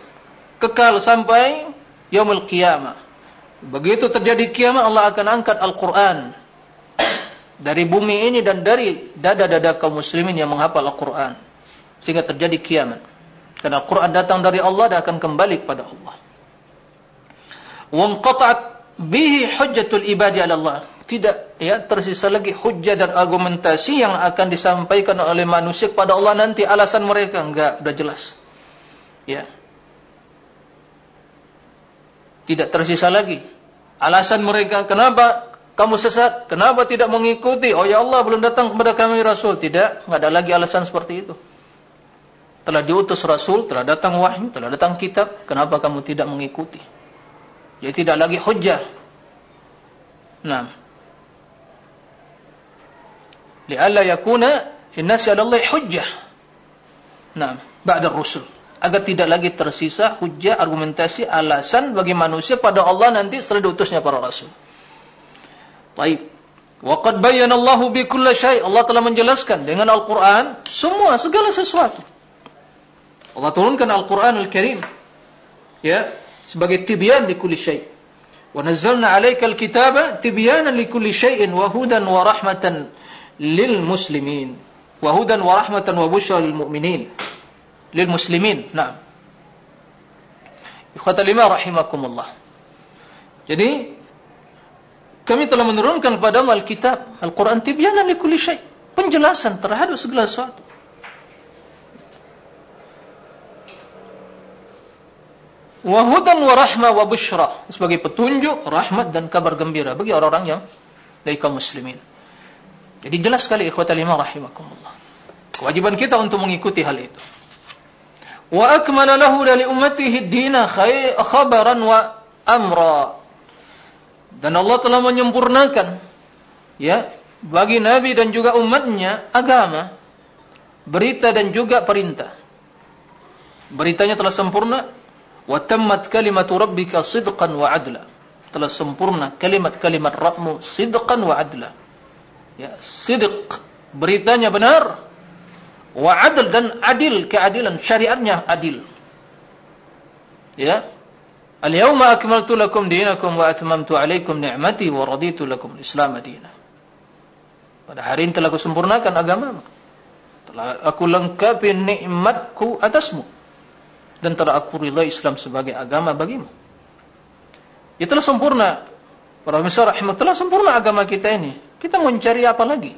kekal sampai yaumul qiyamah. Begitu terjadi kiamat Allah akan angkat Al-Qur'an. Dari bumi ini dan dari dada-dada kaum muslimin yang menghafal Al-Qur'an. Sehingga terjadi kiamat. Karena Al-Qur'an datang dari Allah dan akan kembali kepada Allah. Wa qata'at bihi hujjatul ibadi 'ala Allah tidak ya tersisa lagi hujjah dan argumentasi yang akan disampaikan oleh manusia kepada Allah nanti. Alasan mereka enggak sudah jelas. Ya. Tidak tersisa lagi. Alasan mereka kenapa kamu sesat? Kenapa tidak mengikuti? Oh ya Allah belum datang kepada kami rasul. Tidak enggak ada lagi alasan seperti itu. Telah diutus rasul telah datang wahyu telah datang kitab. Kenapa kamu tidak mengikuti? Jadi tidak lagi hujjah nah li'alla yakuna innasi Allah hujjah. Naam, ba'da ar-rusul. Agar tidak lagi tersisa hujjah, argumentasi, alasan bagi manusia pada Allah nanti setelah diutusnya para rasul. Baik. Wa qad bayyana Allahu bi kulli syai'. Allah telah menjelaskan dengan Al-Qur'an semua segala sesuatu. Allah turunkan Al-Qur'an Al-Karim ya sebagai tibyan di kulli syai'. Wa nazzalna 'alaika al-kitaba tibyanan li kulli syai'in wa hudan wa rahmatan lil muslimin. Wa hudan wa rahmatan wa bushra lil mu'minin. Lil muslimin. Na'am. Ikhwatal lima rahimakumullah. Jadi kami telah menurunkan kepada Alkitab Al-Quran tibyanan li kulli syai. Penjelasan terhadap segala sesuatu. Wa hudan wa rahma wa bushra. Sebagai petunjuk rahmat dan kabar gembira bagi orang-orang yang dari kaum muslimin jadi jelas sekali ikhwatal iman rahimakumullah. Kewajiban kita untuk mengikuti hal itu. Wa akmala lahu li ummatihi ad-dina khabaran wa amra. Dan Allah telah menyempurnakan ya bagi nabi dan juga umatnya agama berita dan juga perintah. Beritanya telah sempurna wa tammat kalimatu rabbika sidqan wa adla. Telah sempurna kalimat-kalimat Rabbmu sidqan wa adla ya sidq. Beritanya benar. Wa adl dan adil keadilan syariatnya adil. Ya. Al yawma akmaltu lakum dinakum wa atmamtu alaikum ni'mati wa raditu lakum islam madina pada hari ini telah aku sempurnakan agama telah aku lengkapi nikmatku atasmu. Dan telah aku ridha Islam sebagai agama bagimu. Itu telah sempurna. Para pemirsa rahmatullah sempurna agama kita ini kita mencari apa lagi?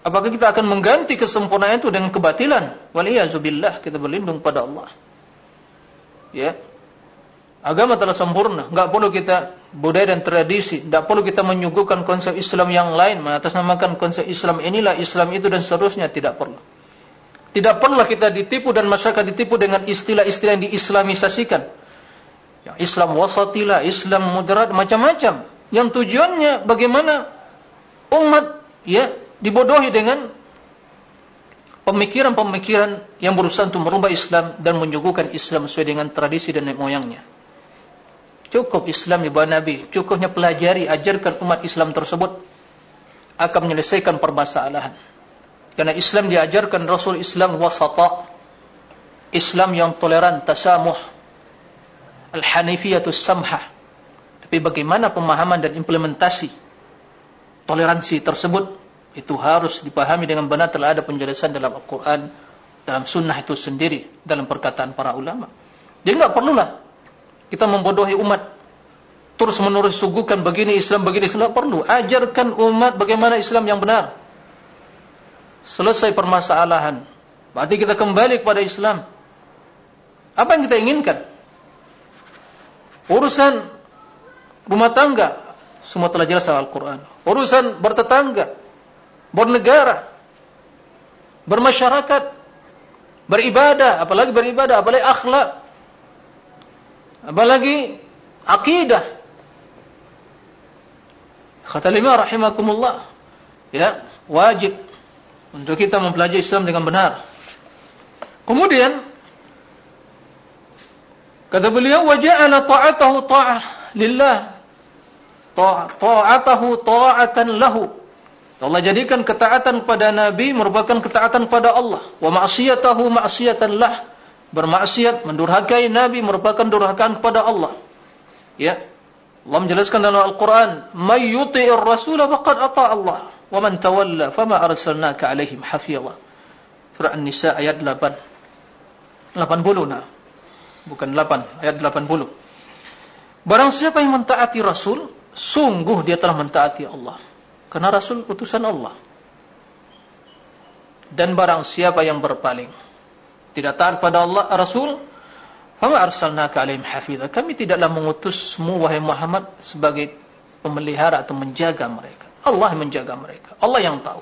Apakah kita akan mengganti kesempurnaan itu dengan kebatilan? Waliyazubillah kita berlindung pada Allah. Ya. Agama telah sempurna. Enggak perlu kita budaya dan tradisi. Enggak perlu kita menyuguhkan konsep Islam yang lain. Mengatasnamakan konsep Islam inilah Islam itu dan seterusnya. Tidak perlu. Tidak perlulah kita ditipu dan masyarakat ditipu dengan istilah-istilah yang diislamisasikan. Yang Islam wasatilah, Islam moderat, macam-macam. Yang tujuannya bagaimana umat ya dibodohi dengan pemikiran-pemikiran yang berusaha untuk merubah Islam dan menyuguhkan Islam sesuai dengan tradisi dan moyangnya. Cukup Islam bawah Nabi. Cukupnya pelajari, ajarkan umat Islam tersebut. Akan menyelesaikan permasalahan. Karena Islam diajarkan Rasul Islam wasata. Islam yang toleran, tasamuh. Al-Hanifiyatus Samhah. Tapi bagaimana pemahaman dan implementasi toleransi tersebut itu harus dipahami dengan benar telah ada penjelasan dalam Al-Quran dalam sunnah itu sendiri dalam perkataan para ulama. Dia enggak perlulah kita membodohi umat terus menerus suguhkan begini Islam begini Islam. Perlu. Ajarkan umat bagaimana Islam yang benar. Selesai permasalahan. Berarti kita kembali kepada Islam. Apa yang kita inginkan? Urusan rumah tangga semua telah jelas Al-Quran. Urusan bertetangga bernegara bermasyarakat beribadah apalagi beribadah apalagi akhlak apalagi akidah. Lima rahimakumullah. Ya wajib untuk kita mempelajari Islam dengan benar. Kemudian kata beliau waja'ala ta'atahu ta'ah lillah. Ta'atahu ta'atan lahu. Allah jadikan ketaatan kepada Nabi merupakan ketaatan kepada Allah. Wa ma'siyatahu ma'siyatan lah. Bermaksiat mendurhakai nabi merupakan durhakaan kepada Allah. Ya. Allah menjelaskan dalam Al-Qur'an may yuti'ir rasul faqad ata Allah wa man tawalla fama arsalnaka alaihim hafiza surah an-nisa ayat 8 80 nah. Bukan 8 ayat 80 barang siapa yang mentaati rasul sungguh dia telah mentaati Allah. Karena rasul utusan Allah. Dan barang siapa yang berpaling tidak taat pada Allah Rasul Fama arsalnaka alaihim hafidha. Kami tidaklah mengutusmu wahai Muhammad Sebagai pemelihara atau menjaga mereka. Allah menjaga mereka. Allah yang tahu.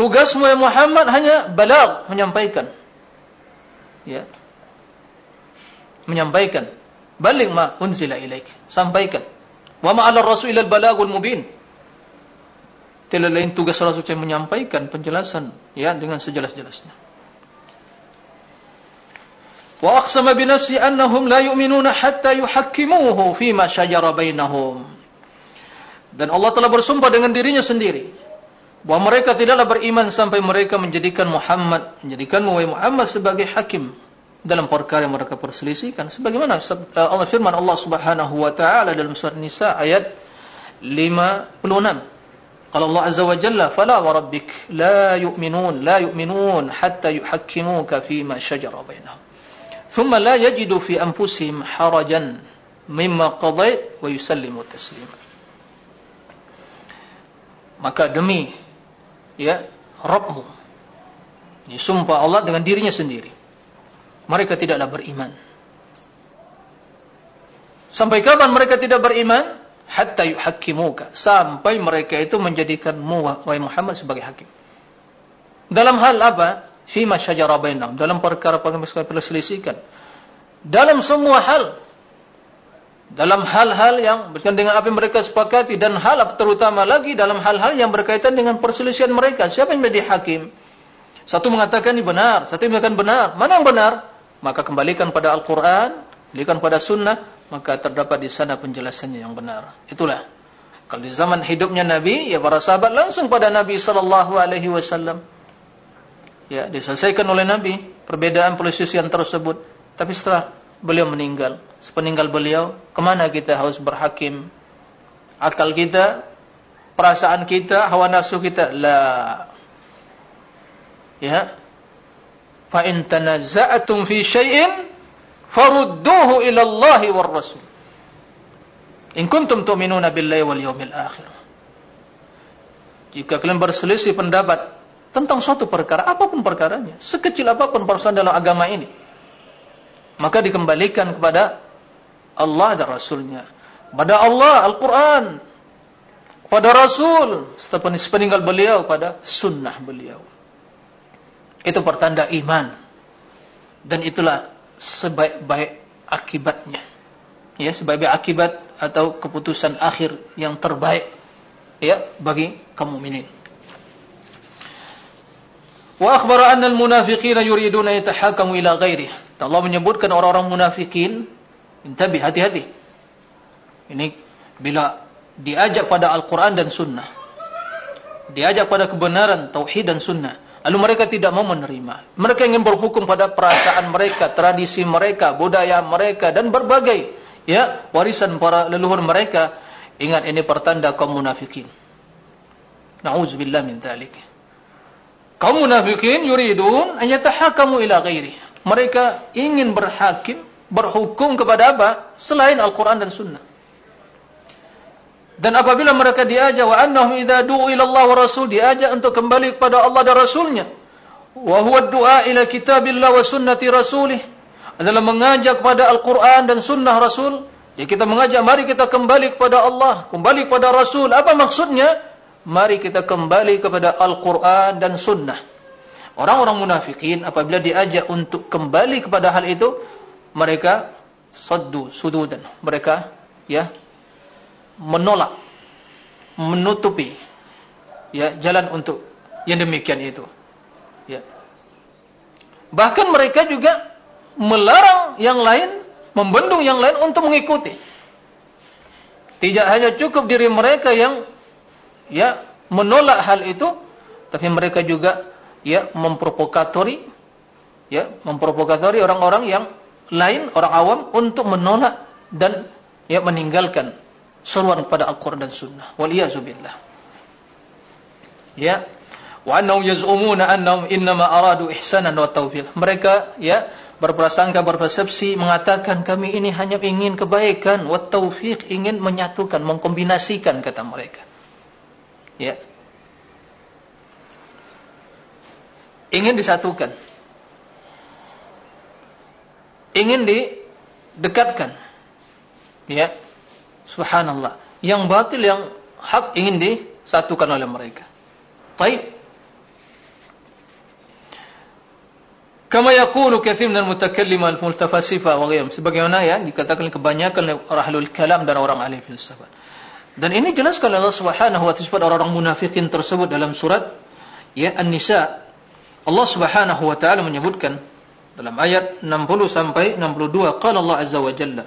Tugasmu wahai Muhammad hanya balag Menyampaikan. Ya. Menyampaikan Balik ma unzila ilaik Sampaikan Wa ma'ala rasul ilal balagul mubin Tidak lain tugas Rasul yang menyampaikan penjelasan ya dengan sejelas-jelasnya. Wa aqsama bi nafsi annahum la yu'minuna hatta yuhakkimuhu fi ma shajara bainahum. Dan Allah telah bersumpah dengan dirinya sendiri bahwa mereka tidaklah beriman sampai mereka menjadikan Muhammad, menjadikan Muhammad sebagai hakim dalam perkara yang mereka perselisihkan. Sebagaimana eh, Allah firman Allah Subhanahu wa taala dalam surah Nisa ayat 56 kalau Allah azza wa jalla fala wa rabbik la yu'minun la yu'minun hatta yuḥkimūka fī mā shajara bainahum. Thumma la yajidu fī anfusihim harajan mimma qaḍayt wa yusallimu taslima. Maka demi ya rabbuh ini ya, sumpah Allah dengan dirinya sendiri mereka tidaklah beriman. Sampai kapan mereka tidak beriman? Hatta yuhakkimuka. Sampai mereka itu menjadikanmu wahai Muhammad sebagai hakim. Dalam hal apa? Fima syajara bainahum. Dalam perkara-perkara yang perselisihan dalam semua hal. Dalam hal-hal yang berkaitan dengan apa yang mereka sepakati dan hal terutama lagi dalam hal-hal yang berkaitan dengan perselisihan mereka. Siapa yang menjadi hakim? Satu mengatakan ini benar satu mengatakan benar. Mana yang benar maka kembalikan pada Al-Qur'an kembalikan pada sunnah maka terdapat di sana penjelasannya yang benar. Itulah. Kalau di zaman hidupnya Nabi ya para sahabat langsung pada Nabi sallallahu alaihi wasallam. Ya diselesaikan oleh Nabi perbedaan perselisihan tersebut. Tapi setelah beliau meninggal sepeninggal beliau kemana kita harus berhakim? Akal kita perasaan kita hawa nafsu kita? La. Ya fa in tanaza'tum fi syai'in farudduhu ila Allah war rasul in kuntum tu'minuna billahi wal yawmil akhir jika kalian berselisih pendapat tentang suatu perkara, apapun perkaranya, sekecil apapun persoalan dalam agama ini, maka dikembalikan kepada Allah dan Rasulnya. Pada Allah Al-Quran. Pada Rasul. Setelah sepeninggal beliau pada sunnah beliau. Itu pertanda iman. Dan itulah sebaik-baik akibatnya. Ya, sebaik-baik akibat atau keputusan akhir yang terbaik ya bagi kaum mukminin. Wa akhbara anna al-munafiqina yuriduna yatahakamu ila ghairihi. Allah menyebutkan orang-orang munafikin, intabi hati-hati. Ini bila diajak pada Al-Quran dan Sunnah. Diajak pada kebenaran, Tauhid dan Sunnah. Lalu mereka tidak mau menerima. Mereka ingin berhukum pada perasaan mereka, tradisi mereka, budaya mereka dan berbagai ya warisan para leluhur mereka. Ingat ini pertanda kaum munafikin. Nauzubillah min dzalik. Kaum munafikin yuridun an yatahakamu ila ghairi. Mereka ingin berhakim, berhukum kepada apa? Selain Al-Qur'an dan Sunnah. Dan apabila mereka diajak wa annahum idza du'u ila Allah wa rasul diajak untuk kembali kepada Allah dan Rasulnya. Wa huwa du'a ila kitabillah wa sunnati rasulih adalah mengajak kepada Al-Quran dan Sunnah Rasul. Ya kita mengajak, mari kita kembali kepada Allah, kembali kepada Rasul. Apa maksudnya? Mari kita kembali kepada Al-Quran dan Sunnah. Orang-orang munafikin apabila diajak untuk kembali kepada hal itu, mereka saddu sududan. Mereka ya menolak menutupi ya jalan untuk yang demikian itu. Ya. Bahkan mereka juga melarang yang lain membendung yang lain untuk mengikuti. Tidak hanya cukup diri mereka yang ya menolak hal itu tapi mereka juga ya memprovokatori ya memprovokatori orang-orang yang lain orang awam untuk menolak dan ya meninggalkan seruan kepada Al-Quran dan Sunnah. Waliyazubillah. Ya. Wa annahum yaz'umuna annahum innama aradu ihsanan wa tawfiq. Mereka ya berprasangka berpersepsi mengatakan kami ini hanya ingin kebaikan wa tawfiq ingin menyatukan mengkombinasikan kata mereka. Ya. Ingin disatukan. Ingin didekatkan. Ya. Subhanallah. Yang batil yang hak ingin disatukan oleh mereka. Baik. Kama yakunu kathir min al-mutakallim al-multafasifa wa ghayrum. Sebagaimana ya dikatakan kebanyakan orang kalam dan orang ahli filsafat. Dan ini jelaskan Allah Subhanahu wa taala orang-orang munafikin tersebut dalam surat ya An-Nisa. Allah Subhanahu wa taala menyebutkan dalam ayat 60 sampai 62 qala Allah azza wa jalla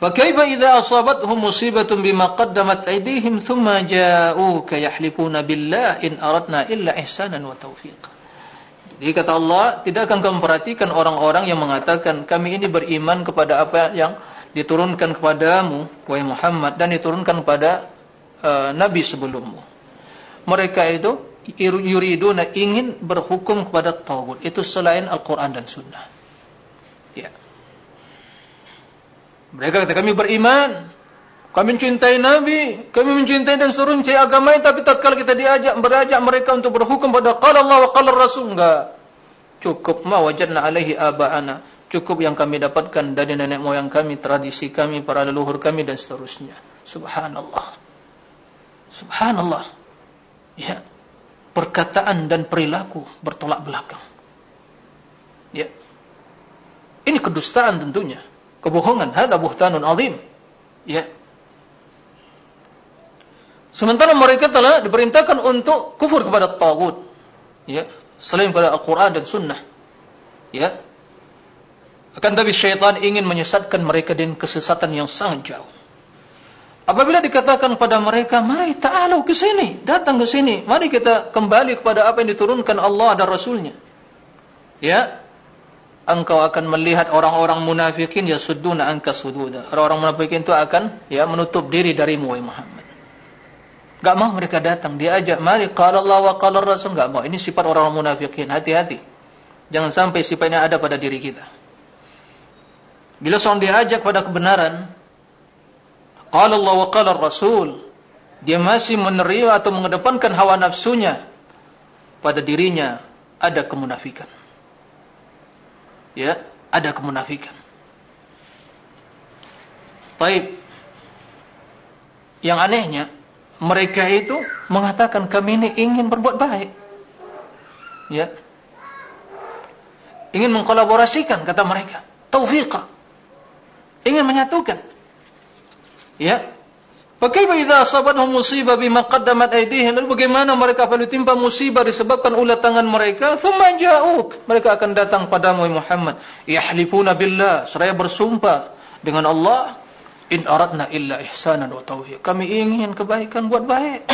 Wakayfa idza asabathum musibatun bima qaddamat aydihim thumma ja'uka yahlifuna billah in aradna illa ihsanan wa tawfiq. Jadi kata Allah, tidak akan kamu perhatikan orang-orang yang mengatakan kami ini beriman kepada apa yang diturunkan kepadamu wahai Muhammad dan diturunkan kepada uh, nabi sebelummu. Mereka itu yuriduna ingin berhukum kepada tagut. Itu selain Al-Qur'an dan Sunnah. Mereka kata kami beriman. Kami mencintai Nabi. Kami mencintai dan suruh mencintai agama ini. Tapi tak kita diajak, berajak mereka untuk berhukum pada Qala Allah wa Qala Rasul. Enggak. Cukup ma wajadna alaihi aba'ana. Cukup yang kami dapatkan dari nenek moyang kami, tradisi kami, para leluhur kami dan seterusnya. Subhanallah. Subhanallah. Ya. Perkataan dan perilaku bertolak belakang. Ya. Ini kedustaan tentunya kebohongan. Hadza buhtanun azim. Ya. Sementara mereka telah diperintahkan untuk kufur kepada tagut. Ya. Selain pada Al-Qur'an dan sunnah. Ya. Akan tapi syaitan ingin menyesatkan mereka dengan kesesatan yang sangat jauh. Apabila dikatakan pada mereka mari ta'alu ke sini datang ke sini. Mari kita kembali kepada apa yang diturunkan Allah dan Rasulnya. Ya engkau akan melihat orang-orang munafikin ya sudduna anka sududa. Orang-orang munafikin itu akan ya menutup diri darimu wahai Muhammad. Enggak mau mereka datang, diajak, mari qala Allah wa qala Rasul, enggak mau. Ini sifat orang-orang munafikin, hati-hati. Jangan sampai sifatnya ada pada diri kita. Bila seorang diajak pada kebenaran, qala Allah wa qala Rasul, dia masih menerima atau mengedepankan hawa nafsunya pada dirinya ada kemunafikan. Ya, ada kemunafikan. Baik. Yang anehnya, mereka itu mengatakan kami ini ingin berbuat baik. Ya. Ingin mengkolaborasikan kata mereka. Taufiqah. Ingin menyatukan. Ya. Bagaimana idza asabathum musibah bima qaddamat aydihim? Lalu bagaimana mereka perlu timpa musibah disebabkan ulah tangan mereka? Thumma ja'uk. Mereka akan datang padamu Muhammad. Yahlifuna billah, seraya bersumpah dengan Allah In aradna illa ihsanan wa taufiq. Kami ingin kebaikan buat baik.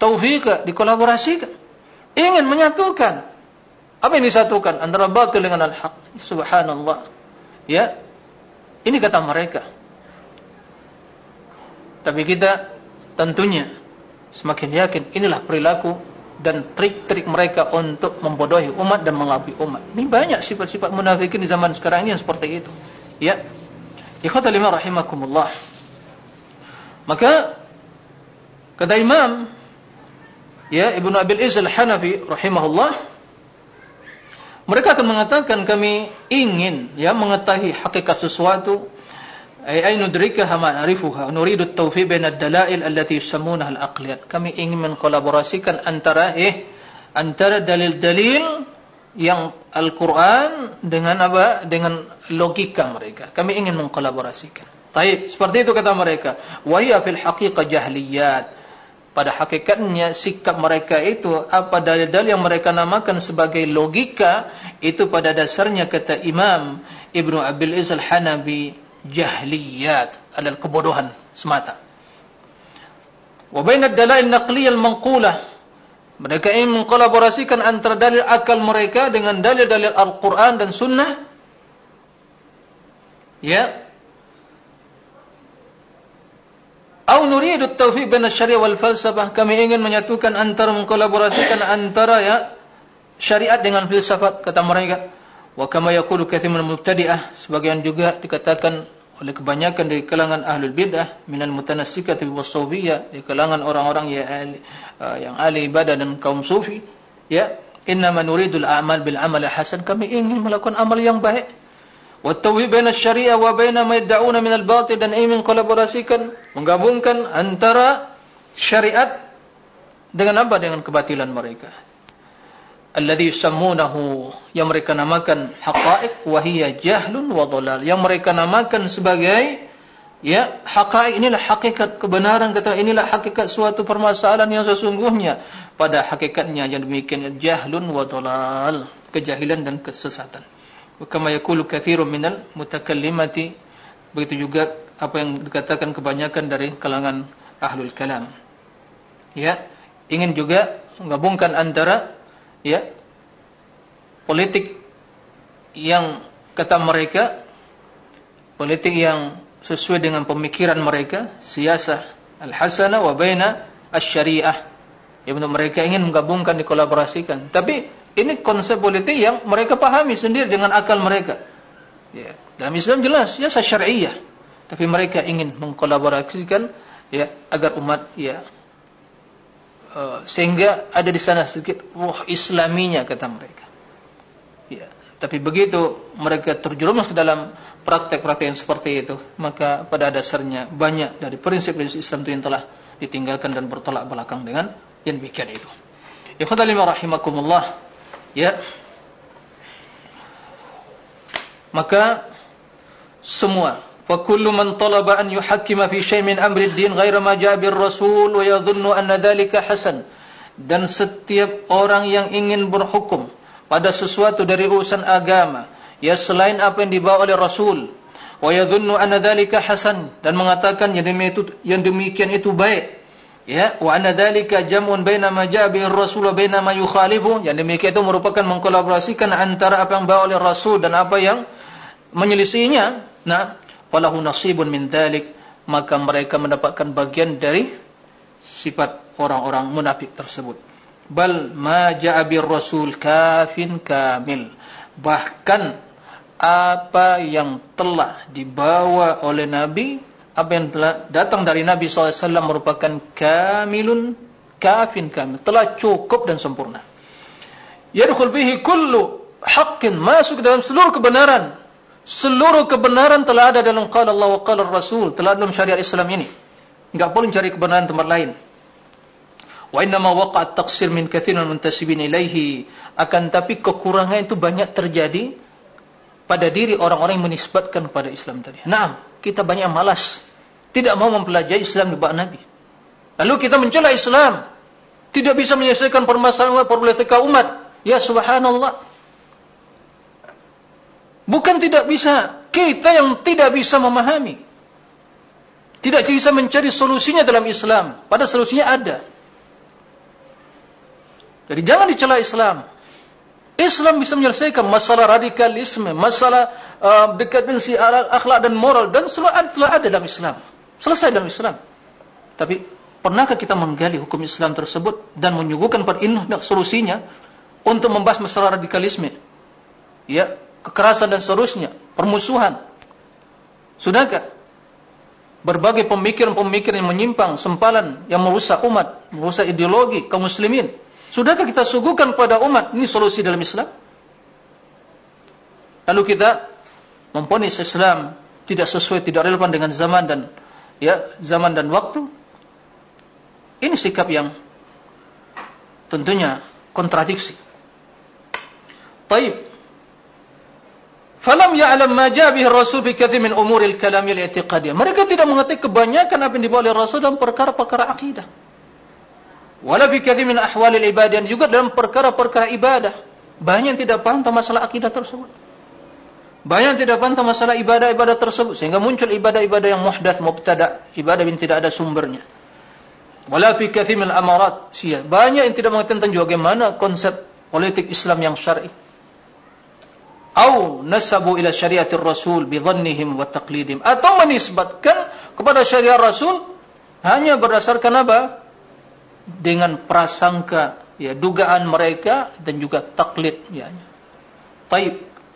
Taufiq dikolaborasikan. Ingin menyatukan. Apa yang disatukan antara batil dengan al-haq? Subhanallah. Ya. Ini kata mereka. Tapi kita tentunya semakin yakin inilah perilaku dan trik-trik mereka untuk membodohi umat dan mengapi umat. Ini banyak sifat-sifat munafikin di zaman sekarang ini yang seperti itu. Ya. Ikhwata lima rahimakumullah. Maka kata Imam ya Ibnu Abil Izz Al-Hanafi rahimahullah mereka akan mengatakan kami ingin ya mengetahui hakikat sesuatu ay ay nudrikaha ma na'rifuha nuridu at-tawfiq bain ad-dalail allati yusammunaha al-aqliyat kami ingin mengkolaborasikan antara eh antara dalil-dalil yang Al-Quran dengan apa? Dengan logika mereka. Kami ingin mengkolaborasikan. Baik, seperti itu kata mereka. Wahia fil haqiqah jahliyat. Pada hakikatnya sikap mereka itu apa dalil-dalil yang mereka namakan sebagai logika itu pada dasarnya kata Imam Ibnu Abil Izz Al-Hanabi jahliyat adalah kebodohan semata. Wa bainad dalail naqliyah al-manqulah mereka ingin mengkolaborasikan antara dalil akal mereka dengan dalil-dalil Al-Quran dan Sunnah. Ya. Au nuridu taufiq baina syariah wal falsafah. Kami ingin menyatukan antara mengkolaborasikan antara ya syariat dengan filsafat kata mereka. Wa kama yaqulu katsirun mubtadi'ah sebagian juga dikatakan oleh kebanyakan dari kalangan ahlul bidah minal mutanassikati wasawbiyah di kalangan orang-orang yang ahli, uh, yang ahli ibadah dan kaum sufi ya inna nuridul a'mal bil amal hasan kami ingin melakukan amal yang baik. Wa tawhi baina syariah wa baina ma yad'una min al batil dan ingin kolaborasikan menggabungkan antara syariat dengan apa? Dengan kebatilan mereka alladhi yusammunahu yang mereka namakan haqa'iq wa hiya jahlun wa dhalal yang mereka namakan sebagai ya haqa'iq inilah hakikat kebenaran. Kata inilah hakikat suatu permasalahan yang sesungguhnya. Pada hakikatnya yang demikian jahlun wa dhalal kejahilan dan kesesatan. kama yaqulu katsirun minal mutakallimati begitu juga apa yang dikatakan kebanyakan dari kalangan ahlul kalam ya ingin juga menggabungkan antara ya. Politik yang kata mereka politik yang sesuai dengan pemikiran mereka siasah al-hasana wa baina asy-syariah yang mereka ingin menggabungkan dikolaborasikan. Tapi ini konsep politik yang mereka pahami sendiri dengan akal mereka. Ya. Dalam Islam jelas ya syariah. Tapi mereka ingin mengkolaborasikan ya agar umat ya sehingga ada di sana sedikit ruh islaminya kata mereka. Ya, tapi begitu mereka terjerumus ke dalam praktek-praktek yang seperti itu, maka pada dasarnya banyak dari prinsip-prinsip Islam itu yang telah ditinggalkan dan bertolak belakang dengan yang demikian itu. Ikhwatal rahimakumullah. Ya. Maka semua وكل من طلب أن يحكم في شيء من أمر الدين غير ما جاء بالرسول ويظن أن ذلك حسن dan setiap orang yang ingin berhukum pada sesuatu dari urusan agama ya selain apa yang dibawa oleh Rasul wa yadhunnu anna dhalika hasan dan mengatakan yang demikian itu yang demikian itu baik ya wa anna dhalika jam'un baina ma ja'a bihi ar-rasul wa baina ma yukhalifu yang demikian itu merupakan mengkolaborasikan antara apa yang dibawa oleh Rasul dan apa yang menyelisihinya nah falahu nasibun min dzalik maka mereka mendapatkan bagian dari sifat orang-orang munafik tersebut. Bal ma ja'a rasul kafin kamil. Bahkan apa yang telah dibawa oleh Nabi, apa yang telah datang dari Nabi SAW merupakan kamilun kafin kamil, telah cukup dan sempurna. Yadkhul bihi kullu haqqin masuk dalam seluruh kebenaran. Seluruh kebenaran telah ada dalam qala Allah wa qala Rasul, telah dalam syariat Islam ini. Enggak perlu cari kebenaran tempat lain. Wa inna ma waqa'a taqsir min katsirin muntasibin ilaihi. Akan tapi kekurangan itu banyak terjadi pada diri orang-orang yang menisbatkan kepada Islam tadi. Naam, kita banyak malas. Tidak mau mempelajari Islam di bawah Nabi. Lalu kita mencela Islam. Tidak bisa menyelesaikan permasalahan problematika umat. Ya subhanallah. Bukan tidak bisa. Kita yang tidak bisa memahami. Tidak bisa mencari solusinya dalam Islam. Pada solusinya ada. Jadi jangan dicela Islam. Islam bisa menyelesaikan masalah radikalisme, masalah uh, dekadensi akhlak dan moral dan selalu telah ada dalam Islam. Selesai dalam Islam. Tapi pernahkah kita menggali hukum Islam tersebut dan menyuguhkan ini solusinya untuk membahas masalah radikalisme? Ya, kekerasan dan seterusnya, permusuhan. Sudahkah? Berbagai pemikiran-pemikiran yang menyimpang, sempalan yang merusak umat, merusak ideologi kaum muslimin. Sudahkah kita suguhkan kepada umat ini solusi dalam Islam? Lalu kita memponis Islam tidak sesuai, tidak relevan dengan zaman dan ya zaman dan waktu. Ini sikap yang tentunya kontradiksi. Taib. Falam ya'lam ma ja'a bihi Rasul fi katsir min umuril kalam al-i'tiqadiyah. Mereka tidak mengerti kebanyakan apa yang dibawa oleh Rasul dalam perkara-perkara akidah. Wala fi kathir min ahwalil ibadah juga dalam perkara-perkara ibadah. Banyak yang tidak paham tentang masalah akidah tersebut. Banyak yang tidak paham tentang masalah ibadah-ibadah tersebut sehingga muncul ibadah-ibadah yang muhdats mubtada, ibadah yang tidak ada sumbernya. Wala fi kathir min amarat. Banyak yang tidak mengerti tentang bagaimana konsep politik Islam yang syar'i. Au nasabu ila syariatir rasul bi dhannihim wa taqlidihim. Atau menisbatkan kepada syariat rasul hanya berdasarkan apa? dengan prasangka ya dugaan mereka dan juga taklid ya. Taib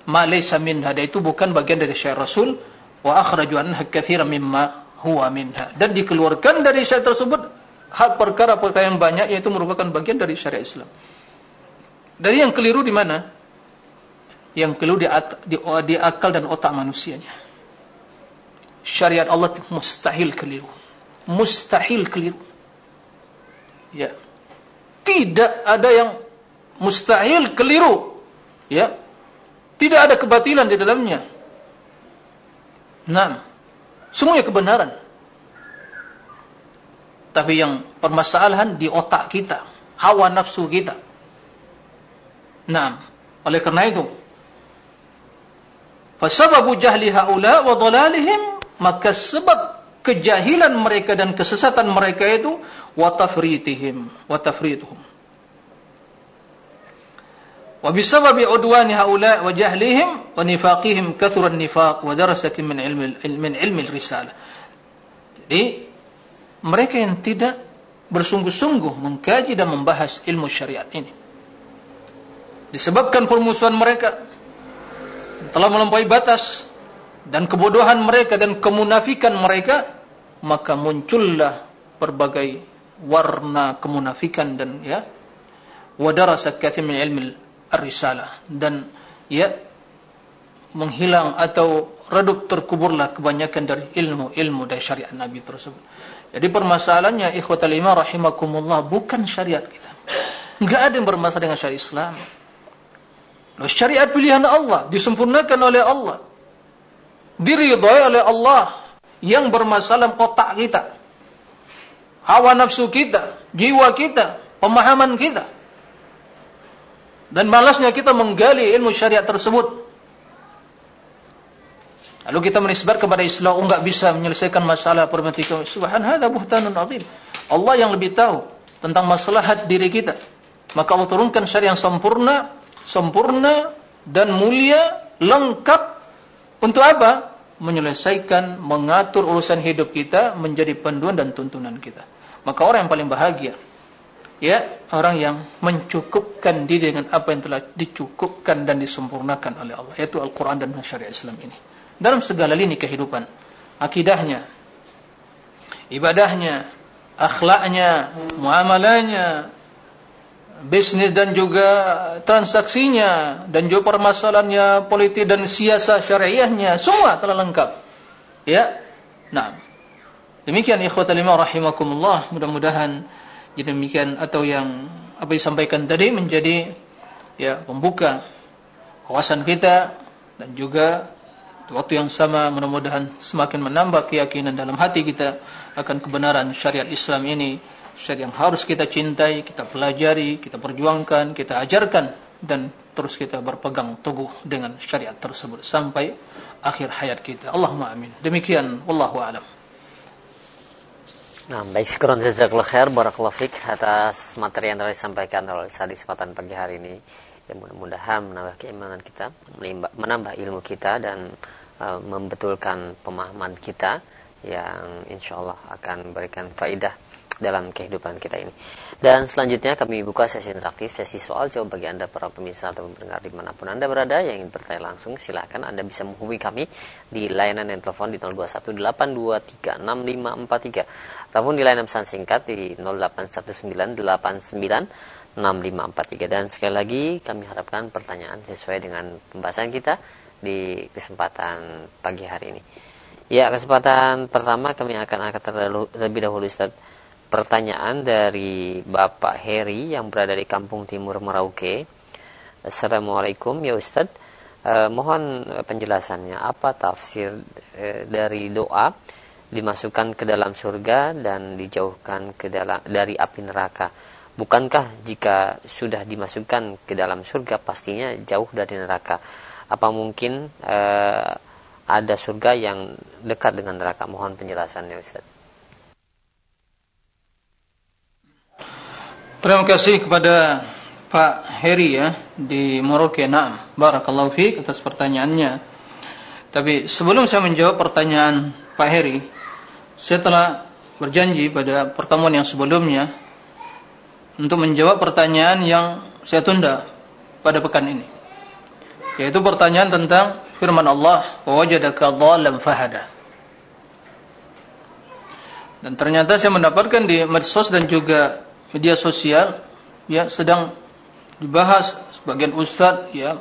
ma laysa minha. Itu bukan bagian dari syariat rasul. Wa akhraju anha katsiran mimma huwa minha. Dan dikeluarkan dari syariat tersebut hal perkara-perkara yang banyak yaitu merupakan bagian dari syariat Islam. Dari yang keliru di mana yang keliru di, di, di akal dan otak manusianya. Syariat Allah mustahil keliru. Mustahil keliru. Ya. Tidak ada yang mustahil keliru. Ya. Tidak ada kebatilan di dalamnya. Nah semuanya kebenaran. Tapi yang permasalahan di otak kita hawa nafsu kita. Nah oleh kerana itu fasababu jahli haula wa dhalalihim maka sebab kejahilan mereka dan kesesatan mereka itu wa tafritihim wa tafrituhum. Wa bisababi udwani haula wa jahlihim wa nifaqihim kathura an-nifaq wa darasat min ilmi min ilmi al-risalah jadi mereka yang tidak bersungguh-sungguh mengkaji dan membahas ilmu syariat ini. Disebabkan permusuhan mereka telah melampaui batas dan kebodohan mereka dan kemunafikan mereka maka muncullah berbagai warna kemunafikan dan ya wadarasa kathir min ilmi ar-risalah dan ya menghilang atau redup terkuburlah kebanyakan dari ilmu-ilmu dari syariat Nabi tersebut. Jadi permasalahannya ikhwatal iman rahimakumullah bukan syariat kita. Enggak ada yang bermasalah dengan syariat Islam. Syariat pilihan Allah disempurnakan oleh Allah. Diridhai oleh Allah yang bermasalah otak kita hawa nafsu kita, jiwa kita, pemahaman kita. Dan malasnya kita menggali ilmu syariat tersebut. Lalu kita menisbat kepada Islam, oh, enggak bisa menyelesaikan masalah problematika. Subhanallah, buhtanun azim. Allah yang lebih tahu tentang masalah diri kita. Maka Allah turunkan syariat yang sempurna, sempurna dan mulia, lengkap untuk apa? Menyelesaikan, mengatur urusan hidup kita menjadi panduan dan tuntunan kita. Maka orang yang paling bahagia ya, orang yang mencukupkan diri dengan apa yang telah dicukupkan dan disempurnakan oleh Allah, yaitu Al-Qur'an dan syariat Islam ini. Dalam segala lini kehidupan, akidahnya, ibadahnya, akhlaknya, muamalahnya, bisnis dan juga transaksinya dan juga permasalahannya politik dan siasat syariahnya semua telah lengkap. Ya? Nah demikian ikhwatal iman rahimakumullah. Mudah-mudahan demikian atau yang apa yang disampaikan tadi menjadi ya pembuka kawasan kita dan juga waktu yang sama mudah-mudahan semakin menambah keyakinan dalam hati kita akan kebenaran syariat Islam ini syariat yang harus kita cintai, kita pelajari, kita perjuangkan, kita ajarkan dan terus kita berpegang teguh dengan syariat tersebut sampai akhir hayat kita. Allahumma amin. Demikian wallahu alam. Nah, baik syukuran jazakallahu khair barakallahu fik atas materi yang telah disampaikan oleh Ustaz di kesempatan pagi hari ini. Ya mudah-mudahan menambah keimanan kita, menambah ilmu kita dan uh, membetulkan pemahaman kita yang insyaallah akan memberikan faidah dalam kehidupan kita ini. Dan selanjutnya kami buka sesi interaktif, sesi soal jawab bagi Anda para pemirsa atau pendengar di mana pun Anda berada yang ingin bertanya langsung silakan Anda bisa menghubungi kami di layanan yang telepon di 0218236543 ataupun di layanan pesan singkat di 0819896543 dan sekali lagi kami harapkan pertanyaan sesuai dengan pembahasan kita di kesempatan pagi hari ini. Ya, kesempatan pertama kami akan angkat terlebih dahulu Ustaz pertanyaan dari Bapak Heri yang berada di Kampung Timur Merauke. Assalamualaikum ya Ustaz. Eh, mohon penjelasannya apa tafsir eh, dari doa dimasukkan ke dalam surga dan dijauhkan ke dalam dari api neraka. Bukankah jika sudah dimasukkan ke dalam surga pastinya jauh dari neraka? Apa mungkin eh, ada surga yang dekat dengan neraka? Mohon penjelasannya Ustaz. Terima kasih kepada Pak Heri ya di Merauke. Naam, barakallahu fiik atas pertanyaannya. Tapi sebelum saya menjawab pertanyaan Pak Heri, saya telah berjanji pada pertemuan yang sebelumnya untuk menjawab pertanyaan yang saya tunda pada pekan ini. Yaitu pertanyaan tentang firman Allah, "Wa wajadaka dhalam fahada." Dan ternyata saya mendapatkan di medsos dan juga media sosial ya sedang dibahas sebagian ustaz ya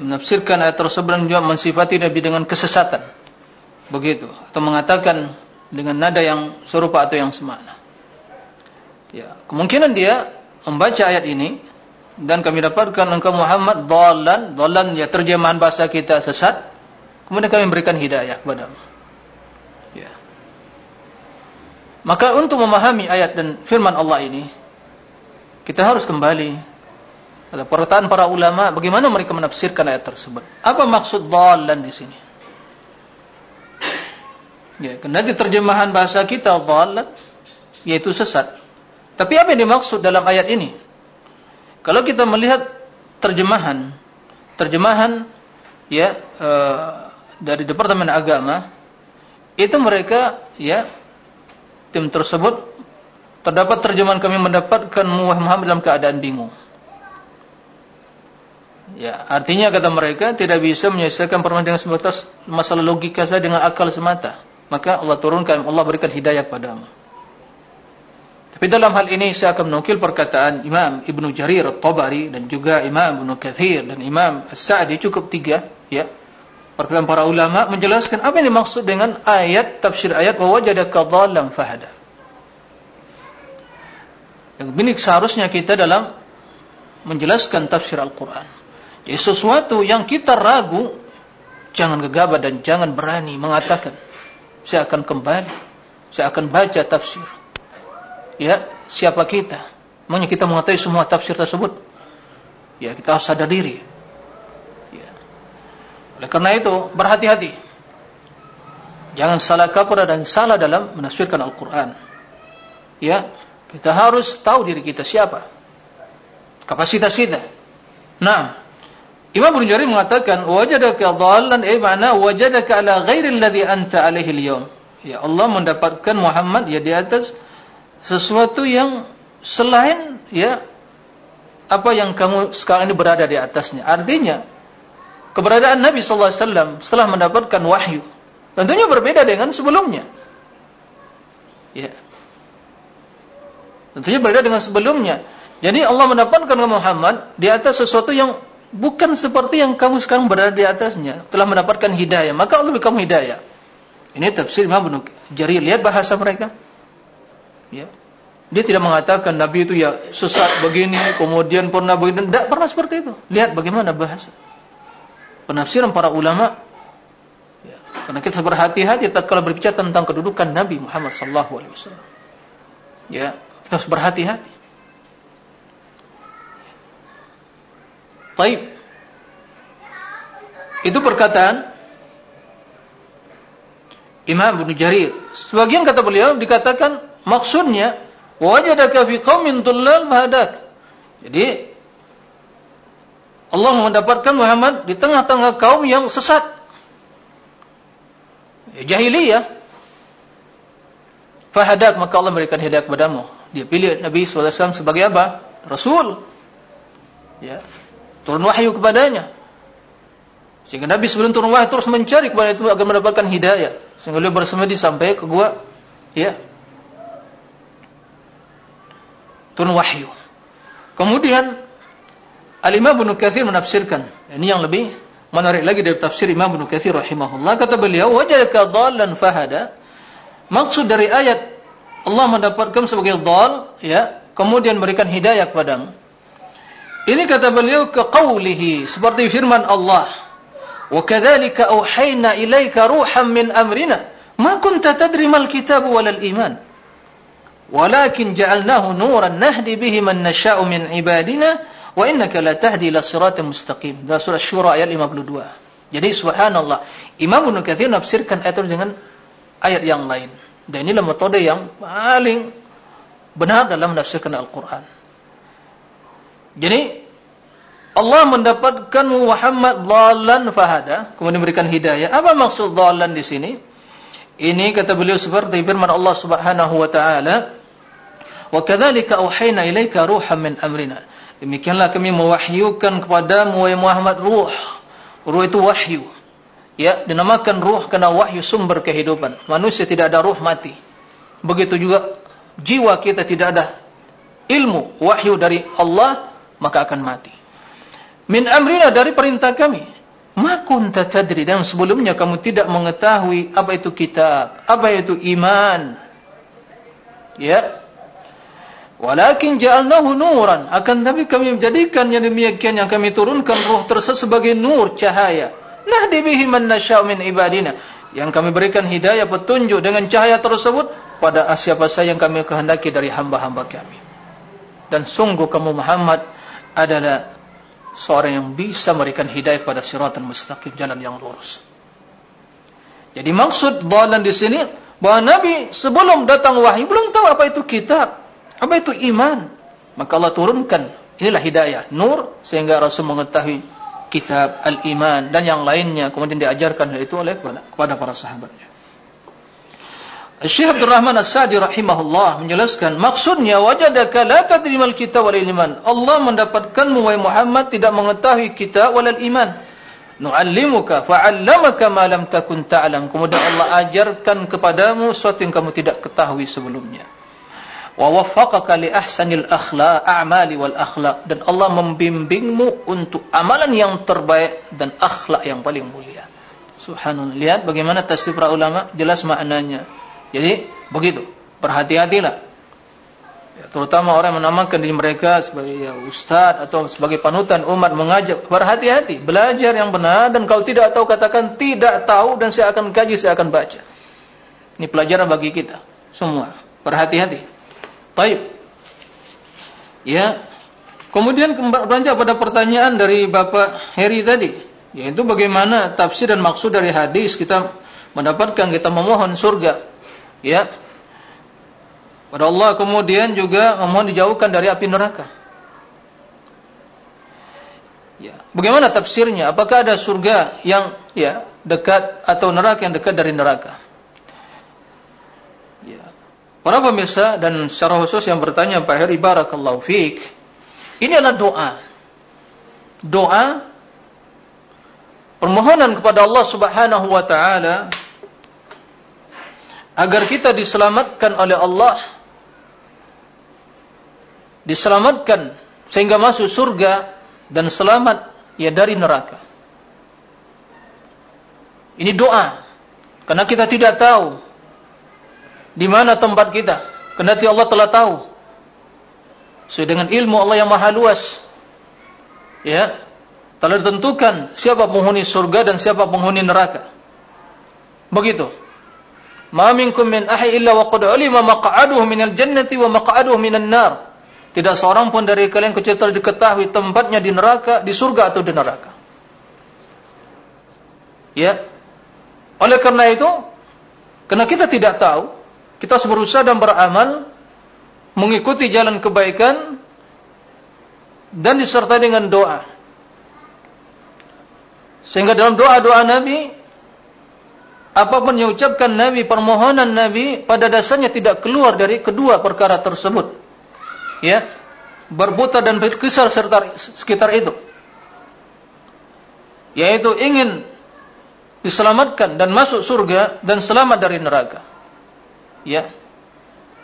menafsirkan ayat tersebut dan juga mensifati Nabi dengan kesesatan. Begitu. Atau mengatakan dengan nada yang serupa atau yang semakna. Ya kemungkinan dia membaca ayat ini dan kami dapatkan engkau Muhammad dhalan dhalan ya terjemahan bahasa kita sesat. Kemudian kami memberikan hidayah kepada ya maka untuk memahami ayat dan firman Allah ini kita harus kembali pada perkataan para ulama bagaimana mereka menafsirkan ayat tersebut. Apa maksud dhalan di sini? Ya, nanti terjemahan bahasa kita dhalan yaitu sesat. Tapi apa yang dimaksud dalam ayat ini? Kalau kita melihat terjemahan terjemahan ya uh, dari Departemen Agama itu mereka ya tim tersebut terdapat terjemahan kami mendapatkan Muhammad dalam keadaan bingung. Ya, artinya kata mereka tidak bisa menyelesaikan permasalahan dengan sebatas masalah logika saja dengan akal semata. Maka Allah turunkan, Allah berikan hidayah padamu. Tapi dalam hal ini saya akan menukil perkataan Imam Ibn Jarir At-Tabari dan juga Imam Ibn Kathir dan Imam As-Sa'di cukup tiga, ya. Perkataan para ulama menjelaskan apa yang dimaksud dengan ayat tafsir ayat wa wajadaka dhalam fahada. Yang ini seharusnya kita dalam menjelaskan tafsir Al-Qur'an. Jadi sesuatu yang kita ragu jangan gegabah dan jangan berani mengatakan saya akan kembali, saya akan baca tafsir. Ya, siapa kita? Maunya kita mengetahui semua tafsir tersebut. Ya, kita harus sadar diri. Oleh karena itu, berhati-hati. Jangan salah kaprah dan salah dalam menafsirkan Al-Quran. Ya, kita harus tahu diri kita siapa. Kapasitas kita. Nah, Imam Ibn Jarir mengatakan, wajadaka dhallan eh mana wajadaka ala ghairi alladhi anta alaihi al-yawm. Ya Allah mendapatkan Muhammad ya di atas sesuatu yang selain ya apa yang kamu sekarang ini berada di atasnya. Artinya keberadaan Nabi sallallahu alaihi wasallam setelah mendapatkan wahyu tentunya berbeda dengan sebelumnya. Ya. Tentunya berbeda dengan sebelumnya. Jadi Allah mendapatkan Muhammad di atas sesuatu yang bukan seperti yang kamu sekarang berada di atasnya. Telah mendapatkan hidayah, maka Allah beri kamu hidayah. Ini tafsir Imam Ibnu Jarir. Lihat bahasa mereka. Ya. Dia tidak mengatakan Nabi itu ya sesat begini, kemudian pernah begini. Tidak pernah seperti itu. Lihat bagaimana bahasa. Penafsiran para ulama. Ya. Karena kita berhati-hati tatkala berbicara tentang kedudukan Nabi Muhammad sallallahu alaihi wasallam. Ya, kita harus berhati-hati. Baik. Itu perkataan Imam Ibn Jarir. Sebagian kata beliau dikatakan maksudnya wajadaka fi qaumin dhullal mahadak. Jadi Allah mendapatkan Muhammad di tengah-tengah kaum yang sesat. Ya, jahiliyah. Fahadak maka Allah memberikan hidayah kepadamu. Dia pilih Nabi SAW sebagai apa? Rasul. Ya. Turun wahyu kepadanya. Sehingga Nabi sebelum turun wahyu terus mencari kepada itu agar mendapatkan hidayah. Sehingga beliau bersemedi sampai ke gua. Ya. turun wahyu. Kemudian Al-Imam Ibnu Katsir menafsirkan. Ini yang lebih menarik lagi dari tafsir Imam Ibnu Katsir rahimahullah kata beliau wajadaka dhallan fahada. Maksud dari ayat Allah mendapatkan sebagai dhal ya, kemudian memberikan hidayah kepadamu. Ini kata beliau ke qaulihi seperti firman Allah. Auhayna ilaika ruhan min amrina ma kunta tadri mal kitab wal iman. Walakin ja'alnahu nuran nahdi bihi man nasha'u min ibadina wa innaka la tahdi ila siratal mustaqim. Dalam surah Syura ayat 52. Jadi subhanallah, Imam Ibnu Katsir menafsirkan ayat itu dengan ayat yang lain. Dan inilah metode yang paling benar dalam menafsirkan Al-Qur'an. Jadi Allah mendapatkan Muhammad dhalan fahada, kemudian memberikan hidayah. Apa maksud dhalan di sini? Ini kata beliau seperti firman Allah Subhanahu wa taala, Wa kadzalika auhayna ilaika ruhan min amrina. Demikianlah kami mewahyukan kepadamu wahai Muhammad ruh. Ruh itu wahyu. Ya, dinamakan ruh karena wahyu sumber kehidupan. Manusia tidak ada ruh mati. Begitu juga jiwa kita tidak ada ilmu wahyu dari Allah maka akan mati. Min amrina dari perintah kami. Ma kunta tadri dan sebelumnya kamu tidak mengetahui apa itu kitab, apa itu iman. Ya, Walakin ja'alnahu nuran. Akan tapi kami menjadikan yang demikian yang kami turunkan ruh tersebut sebagai nur cahaya. Nahdi bihi man nasya'u min ibadina. Yang kami berikan hidayah petunjuk dengan cahaya tersebut pada siapa saja yang kami kehendaki dari hamba-hamba kami. Dan sungguh kamu Muhammad adalah seorang yang bisa memberikan hidayah pada siratan mustaqim jalan yang lurus. Jadi maksud dalan di sini bahwa Nabi sebelum datang wahyu belum tahu apa itu kitab. Apa itu iman? Maka Allah turunkan inilah hidayah, nur sehingga Rasul mengetahui kitab al-iman dan yang lainnya kemudian diajarkan itu oleh kepada para sahabatnya. Syekh Abdul Rahman As-Sadi rahimahullah menjelaskan maksudnya wajadaka la tadrimal kitab wal iman. Allah mendapatkanmu wahai Muhammad tidak mengetahui kitab wal iman. Nu'allimuka fa'allamaka ma lam takun ta'lam. Kemudian Allah ajarkan kepadamu sesuatu yang kamu tidak ketahui sebelumnya wa waffaqaka li ahsanil akhlaq a'mali wal akhlaq. Dan Allah membimbingmu untuk amalan yang terbaik dan akhlak yang paling mulia. Subhanallah. Lihat bagaimana tafsir para ulama jelas maknanya. Jadi begitu. Berhati-hatilah. Ya, terutama orang yang menamakan diri mereka sebagai ya, ustaz atau sebagai panutan umat mengajak berhati-hati. Belajar yang benar dan kalau tidak tahu katakan tidak tahu dan saya akan kaji saya akan baca. Ini pelajaran bagi kita semua. Berhati-hati Baik. Ya. Kemudian beranjak pada pertanyaan dari Bapak Heri tadi, yaitu bagaimana tafsir dan maksud dari hadis kita mendapatkan kita memohon surga. Ya. Pada Allah kemudian juga memohon dijauhkan dari api neraka. Ya. Bagaimana tafsirnya? Apakah ada surga yang ya dekat atau neraka yang dekat dari neraka? Para pemirsa dan secara khusus yang bertanya Pak Heri Barakallahu Fik. Ini adalah doa. Doa Permohonan kepada Allah subhanahu wa ta'ala Agar kita diselamatkan oleh Allah Diselamatkan Sehingga masuk surga Dan selamat ya dari neraka. Ini doa. Karena kita tidak tahu di mana tempat kita? Kendati Allah telah tahu. Sesuai dengan ilmu Allah yang maha luas. Ya. Telah ditentukan siapa penghuni surga dan siapa penghuni neraka. Begitu. Ma minkum min ahli illa wa qad alima maq'aduhu minal jannati wa maq'aduhu minan nar. Tidak seorang pun dari kalian kecuali telah diketahui tempatnya di neraka, di surga atau di neraka. Ya. Oleh karena itu, karena kita tidak tahu, kita harus berusaha dan beramal mengikuti jalan kebaikan dan disertai dengan doa. Sehingga dalam doa-doa Nabi apa pun yang ucapkan Nabi, permohonan Nabi pada dasarnya tidak keluar dari kedua perkara tersebut. Ya. Berbuta dan berkisar serta sekitar itu. Yaitu ingin diselamatkan dan masuk surga dan selamat dari neraka ya.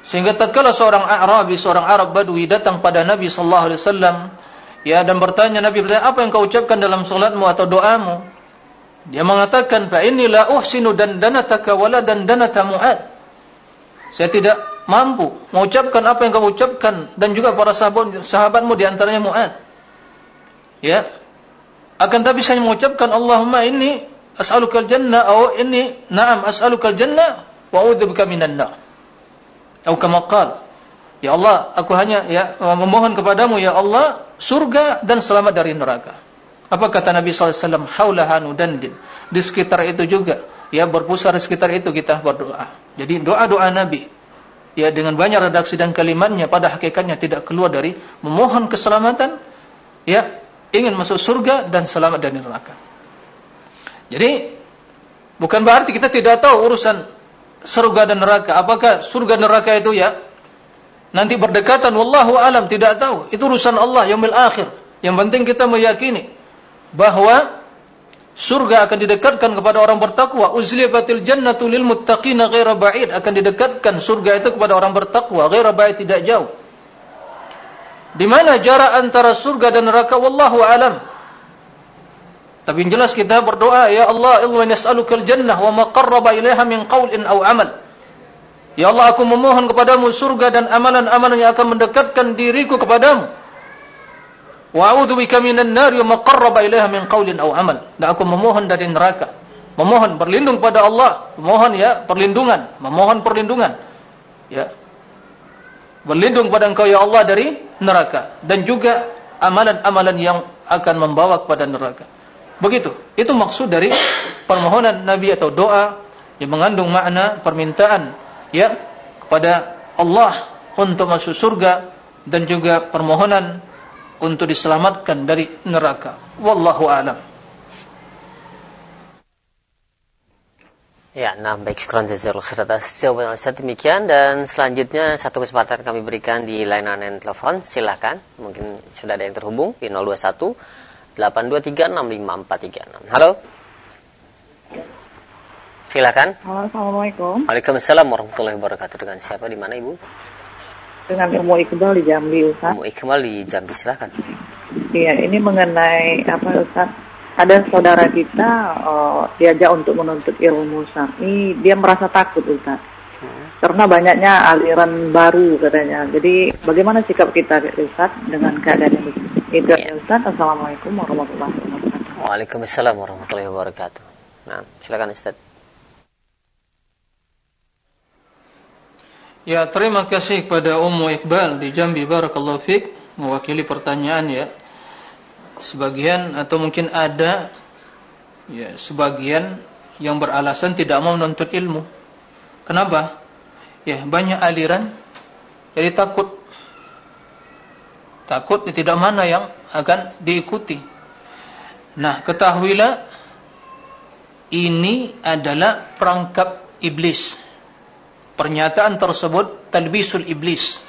Sehingga tatkala seorang Arabi seorang Arab Badui datang pada Nabi sallallahu alaihi wasallam ya dan bertanya Nabi bertanya apa yang kau ucapkan dalam salatmu atau doamu? Dia mengatakan fa inni la uhsinu dan danataka wala dan danata muad. Saya tidak mampu mengucapkan apa yang kau ucapkan dan juga para sahabat sahabatmu di antaranya muad. Ya. Akan tapi saya mengucapkan Allahumma inni as'aluka al-jannah atau inni na'am as'aluka al-jannah wa a'udzubika minan nar. Atau kama qala, ya Allah, aku hanya ya memohon kepadamu ya Allah surga dan selamat dari neraka. Apa kata Nabi sallallahu alaihi wasallam? Haulaha nudandin. Di sekitar itu juga, ya berpusar di sekitar itu kita berdoa. Jadi doa-doa Nabi ya dengan banyak redaksi dan kalimatnya pada hakikatnya tidak keluar dari memohon keselamatan ya ingin masuk surga dan selamat dari neraka. Jadi bukan berarti kita tidak tahu urusan surga dan neraka. Apakah surga dan neraka itu ya nanti berdekatan wallahu alam tidak tahu. Itu urusan Allah yaumil akhir. Yang penting kita meyakini bahwa surga akan didekatkan kepada orang bertakwa. Uzlifatil jannatu lil muttaqina ghaira ba'id akan didekatkan surga itu kepada orang bertakwa ghaira ba'id tidak jauh. Di mana jarak antara surga dan neraka wallahu alam. Tapi yang jelas kita berdoa, Ya Allah, Allah nas'alukal jannah wa maqarraba ilaiha min qawlin aw amal. Ya Allah, aku memohon kepadamu surga dan amalan-amalan yang akan mendekatkan diriku kepadamu. Wa a'udhu bika minan nari wa maqarraba ilaiha min qawlin aw amal. Dan aku memohon dari neraka. Memohon berlindung pada Allah. Memohon ya, perlindungan. Memohon perlindungan. Ya. Berlindung pada engkau ya Allah dari neraka. Dan juga amalan-amalan yang akan membawa kepada neraka. Begitu. Itu maksud dari permohonan Nabi atau doa yang mengandung makna permintaan ya kepada Allah untuk masuk surga dan juga permohonan untuk diselamatkan dari neraka. Wallahu a'lam. Ya, nah baik sekurang jazirul khair atas jawaban Ustaz demikian dan selanjutnya satu kesempatan kami berikan di layanan telepon silahkan mungkin sudah ada yang terhubung di 021 8236543. Halo. Silakan. Halo, Assalamualaikum. Waalaikumsalam warahmatullahi wabarakatuh. Dengan siapa di mana Ibu? Dengan Ilmu Iqbal di Jambi, Ustaz. Ilmu Iqbal di Jambi, silakan. Iya, ini mengenai apa Ustaz? Ada saudara kita uh, diajak untuk menuntut ilmu syar'i, dia merasa takut Ustaz. Karena banyaknya aliran baru katanya. Jadi bagaimana sikap kita Ustaz dengan keadaan ini? Itu ya. Ustaz. Assalamualaikum warahmatullahi wabarakatuh. Waalaikumsalam warahmatullahi wabarakatuh. Nah, silakan Ustaz. Ya, terima kasih kepada Ummu Iqbal di Jambi Barakallahu Fik mewakili pertanyaan ya. Sebagian atau mungkin ada ya, sebagian yang beralasan tidak mau menuntut ilmu. Kenapa? Ya, banyak aliran jadi takut Takut tidak mana yang akan diikuti. Nah, ketahuilah ini adalah perangkap iblis. Pernyataan tersebut talbisul iblis.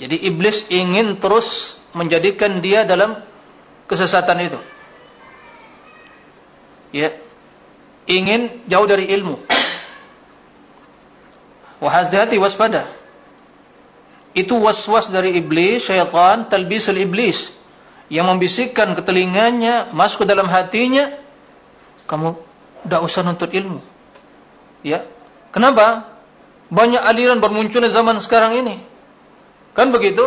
Jadi iblis ingin terus menjadikan dia dalam kesesatan itu. Ya. Ingin jauh dari ilmu. Wahazati waspada. Itu waswas dari iblis, syaitan, talbisul iblis yang membisikkan ke telinganya, masuk ke dalam hatinya, kamu tidak usah nuntut ilmu. Ya, kenapa? Banyak aliran bermunculan zaman sekarang ini. Kan begitu?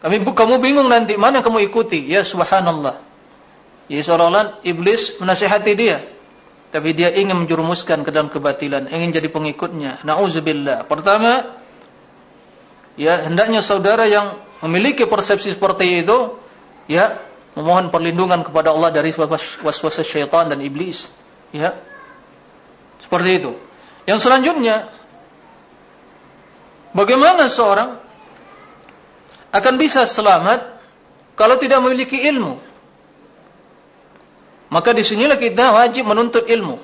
Kami kamu bingung nanti mana kamu ikuti? Ya subhanallah. Ya seolah-olah iblis menasihati dia. Tapi dia ingin menjurumuskan ke dalam kebatilan, ingin jadi pengikutnya. Nauzubillah. Pertama, ya hendaknya saudara yang memiliki persepsi seperti itu, ya memohon perlindungan kepada Allah dari waswas syaitan dan iblis. Ya. Seperti itu. Yang selanjutnya, bagaimana seorang akan bisa selamat kalau tidak memiliki ilmu. Maka di sinilah kita wajib menuntut ilmu.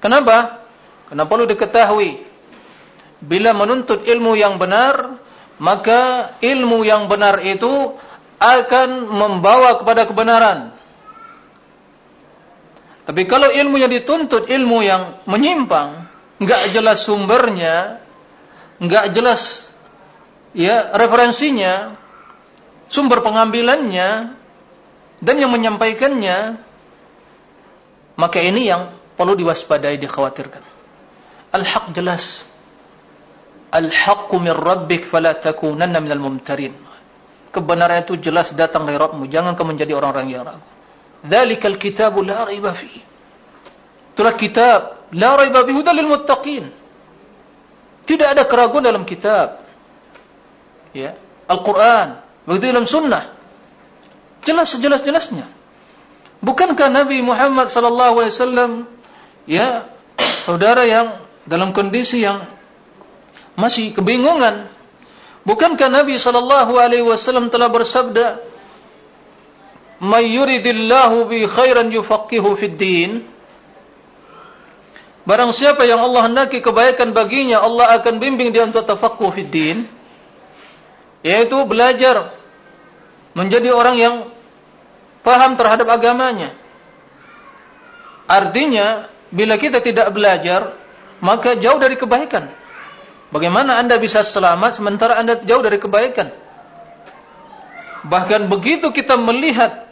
Kenapa? Karena perlu diketahui bila menuntut ilmu yang benar, maka ilmu yang benar itu akan membawa kepada kebenaran. Tapi kalau ilmu yang dituntut ilmu yang menyimpang, enggak jelas sumbernya, enggak jelas ya referensinya, sumber pengambilannya dan yang menyampaikannya maka ini yang perlu diwaspadai dikhawatirkan. Al-haq jelas. Al-haqqu min rabbik fala takunanna minal mumtarin. Kebenaran itu jelas datang dari Rabbmu. Jangan kamu menjadi orang-orang yang ragu. Dzalikal kitabu la raiba fi. Itulah kitab. La raiba fi hudal lil muttaqin. Tidak ada keraguan dalam kitab. Ya. Al-Quran. Begitu dalam sunnah. Jelas sejelas-jelasnya. Bukankah Nabi Muhammad sallallahu alaihi wasallam ya saudara yang dalam kondisi yang masih kebingungan bukankah Nabi sallallahu alaihi wasallam telah bersabda may yuridillahu bi khairan yufaqihu fid din? Barang siapa yang Allah hendaki kebaikan baginya Allah akan bimbing dia untuk tafaqquh fid din yaitu belajar menjadi orang yang paham terhadap agamanya. Artinya, bila kita tidak belajar, maka jauh dari kebaikan. Bagaimana anda bisa selamat sementara anda jauh dari kebaikan? Bahkan begitu kita melihat,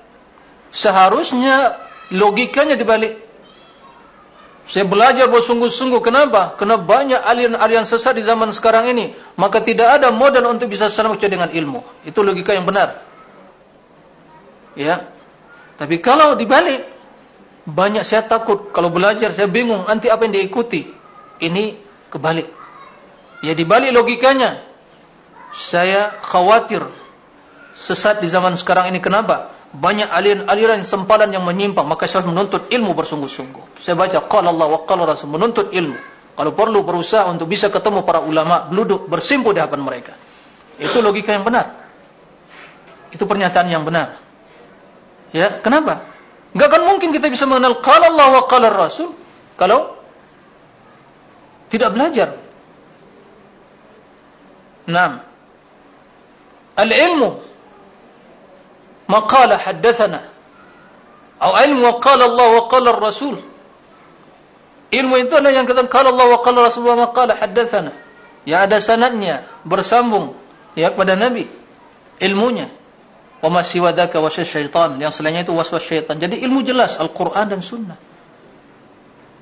seharusnya logikanya dibalik. Saya belajar bersungguh-sungguh. Kenapa? Kerana banyak aliran-aliran sesat di zaman sekarang ini. Maka tidak ada modal untuk bisa selamat dengan ilmu. Itu logika yang benar. Ya. Tapi kalau dibalik, banyak saya takut. Kalau belajar, saya bingung. Nanti apa yang diikuti? Ini kebalik. Ya dibalik logikanya. Saya khawatir. Sesat di zaman sekarang ini. Kenapa? banyak aliran-aliran sempalan yang menyimpang maka saya harus menuntut ilmu bersungguh-sungguh saya baca qala Allah wa qala Rasul menuntut ilmu kalau perlu berusaha untuk bisa ketemu para ulama duduk bersimpu di hadapan mereka itu logika yang benar itu pernyataan yang benar ya kenapa? Enggak kan mungkin kita bisa mengenal qala Allah wa qala Rasul kalau tidak belajar. Naam. Al-ilmu maqala haddathana atau ilmu qala Allah wa qala Rasul. Ilmu itu adalah yang kata qala Allah wa qala Rasul wa maqala haddathana. Yang ada sanadnya bersambung ya kepada Nabi. Ilmunya wa ma siwa dzaka syaitan. Yang selainnya itu waswas syaitan. Jadi ilmu jelas Al-Qur'an dan sunnah.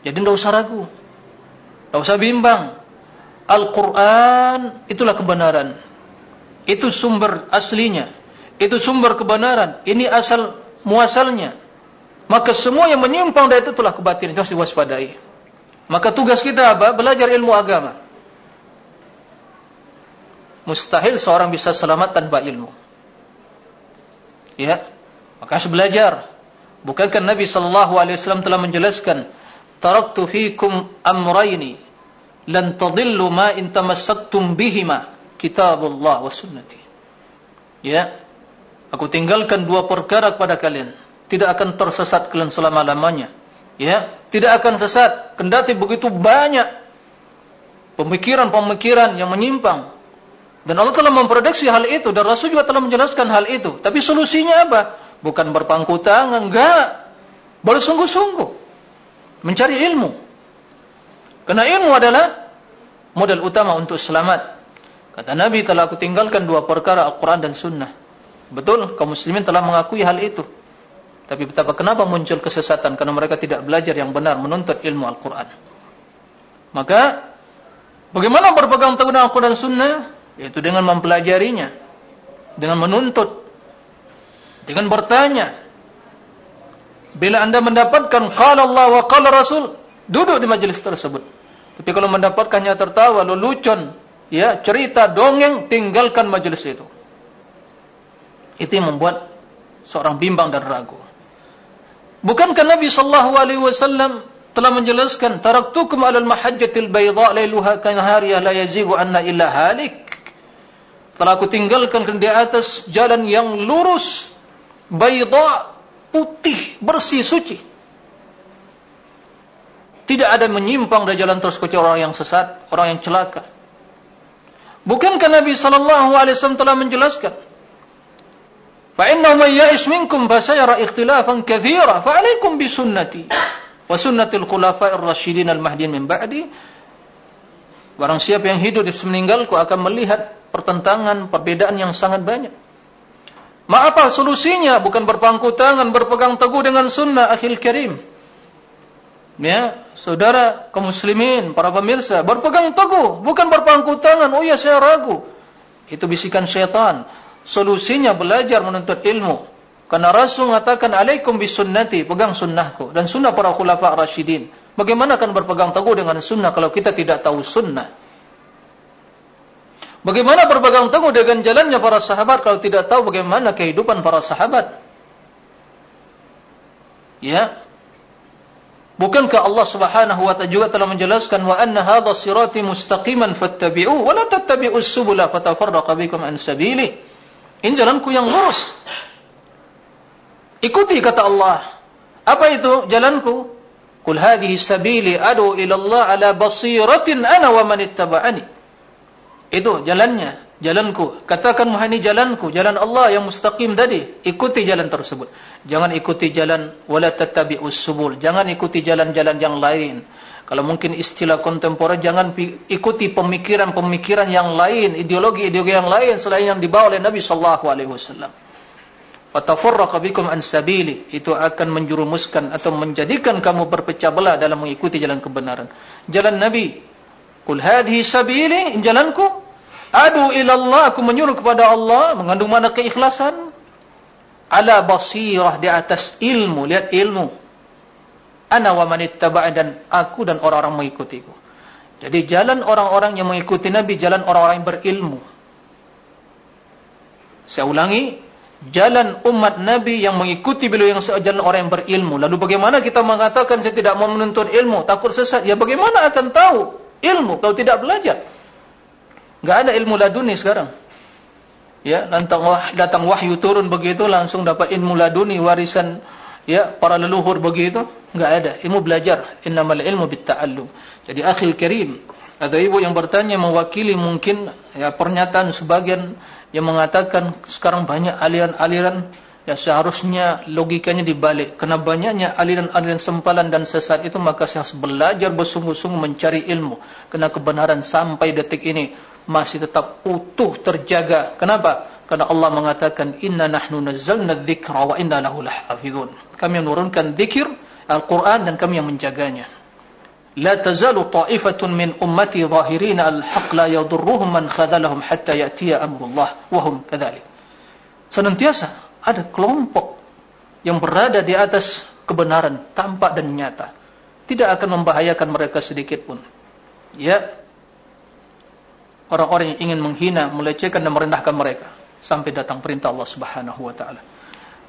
Jadi tidak usah ragu. Tidak usah bimbang. Al-Quran itulah kebenaran. Itu sumber aslinya. Itu sumber kebenaran. Ini asal muasalnya. Maka semua yang menyimpang dari itu telah kebatilan. Harus diwaspadai. Maka tugas kita apa? Belajar ilmu agama. Mustahil seorang bisa selamat tanpa ilmu ya maka harus belajar bukankah Nabi sallallahu alaihi wasallam telah menjelaskan taraktu fikum amrayni lan tadillu ma in tamassaktum bihima kitabullah wa sunnati ya Aku tinggalkan dua perkara kepada kalian. Tidak akan tersesat kalian selama-lamanya. Ya, tidak akan sesat. Kendati begitu banyak pemikiran-pemikiran yang menyimpang. Dan Allah telah memprediksi hal itu dan Rasul juga telah menjelaskan hal itu. Tapi solusinya apa? Bukan berpangku tangan, enggak. Bersungguh-sungguh mencari ilmu. Karena ilmu adalah modal utama untuk selamat. Kata Nabi telah aku tinggalkan dua perkara Al-Quran dan Sunnah. Betul, kaum muslimin telah mengakui hal itu. Tapi betapa kenapa muncul kesesatan? Karena mereka tidak belajar yang benar menuntut ilmu Al-Quran. Maka Bagaimana berpegang teguh dengan Al-Quran Sunnah? Yaitu dengan mempelajarinya. Dengan menuntut. Dengan bertanya. Bila anda mendapatkan Qala Allah wa Qala Rasul. Duduk di majlis tersebut. Tapi kalau mendapatkannya tertawa, lelucon, ya, cerita, dongeng, tinggalkan majlis itu. Itu yang membuat seorang bimbang dan ragu. Bukankah Nabi sallallahu alaihi wasallam telah menjelaskan taraktukum alal mahajjatil bayda lailuha kanahariya la yazigu anna illa halik telah aku tinggalkan di atas jalan yang lurus bayda putih bersih suci. Tidak ada menyimpang dari jalan terus kecuali orang yang sesat orang yang celaka. Bukankah Nabi wasallam telah menjelaskan fa innahu may ya'ish minkum fa sayara ikhtilafan katsira fa alaikum bi sunnati wa sunnatul khulafa'ir rasyidin al-mahdin min ba'di. Barang siapa yang hidup di meninggalku akan melihat pertentangan perbedaan yang sangat banyak. Ma apa solusinya? Bukan berpangku tangan berpegang teguh dengan sunnah akhil karim. Ya saudara kaum muslimin para pemirsa berpegang teguh bukan berpangku tangan. Oh ya saya ragu. Itu bisikan syaitan. Solusinya belajar menuntut ilmu. Karena Rasul mengatakan alaikum bisunnati, pegang sunnahku. Dan sunnah para khulafa rasyidin. Bagaimana akan berpegang teguh dengan sunnah kalau kita tidak tahu sunnah? Bagaimana berpegang teguh dengan jalannya para sahabat kalau tidak tahu bagaimana kehidupan para sahabat? Ya. Bukankah Allah Subhanahu wa ta'ala juga telah menjelaskan wa anna hadha sirati mustaqiman fattabi'u wa la tattabi'us subula fatafarraqa bikum an sabili. Ini jalanku yang lurus. Ikuti kata Allah. Apa itu jalanku? Kul hadhihi sabili adu ila Allah ala basiratin ana wa man ittaba'ani. Itu jalannya, jalanku. Katakan muhani jalanku, jalan Allah yang mustaqim tadi. Ikuti jalan tersebut. Jangan ikuti jalan wala tattabi'us subul. Jangan ikuti jalan-jalan yang lain. Kalau mungkin istilah kontemporer jangan ikuti pemikiran-pemikiran yang lain, ideologi-ideologi yang lain selain yang dibawa oleh Nabi sallallahu alaihi wasallam fatafarraqa bikum an sabili itu akan menjurumuskan atau menjadikan kamu berpecah belah dalam mengikuti jalan kebenaran jalan nabi qul hadhihi sabili jalanku adu ila Allah aku menyuruh kepada Allah mengandung mana keikhlasan ala basirah di atas ilmu lihat ilmu ana wa man ittaba'a dan aku dan orang-orang mengikutiku jadi jalan orang-orang yang mengikuti nabi jalan orang-orang yang berilmu saya ulangi jalan umat Nabi yang mengikuti beliau yang sejalan orang yang berilmu. Lalu bagaimana kita mengatakan saya tidak mau menuntut ilmu, takut sesat? Ya bagaimana akan tahu ilmu kalau tidak belajar? Enggak ada ilmu laduni sekarang. Ya, datang, wah, datang wahyu turun begitu langsung dapat ilmu laduni warisan ya para leluhur begitu. Enggak ada. Ilmu belajar. Innamal ilmu bitta'allum. Jadi akhil karim, ada ibu yang bertanya mewakili mungkin ya pernyataan sebagian yang mengatakan sekarang banyak aliran-aliran yang seharusnya logikanya dibalik. Karena banyaknya aliran-aliran sempalan dan sesat itu maka saya harus belajar bersungguh-sungguh mencari ilmu. Karena kebenaran sampai detik ini masih tetap utuh terjaga. Kenapa? Karena Allah mengatakan inna nahnu nazzalna dzikra wa inna lahu lahafizun. Kami yang menurunkan zikir Al-Qur'an dan kami yang menjaganya. La tazalu ta'ifatun min ummati zahirina al-haq la yadurruhum man khadalahum hatta ya'tiya amrulllah wa hum. Senantiasa ada kelompok yang berada di atas kebenaran tampak dan nyata. Tidak akan membahayakan mereka sedikit pun. Ya, orang-orang yang ingin menghina melecehkan dan merendahkan mereka sampai datang perintah Allah Subhanahu wa taala.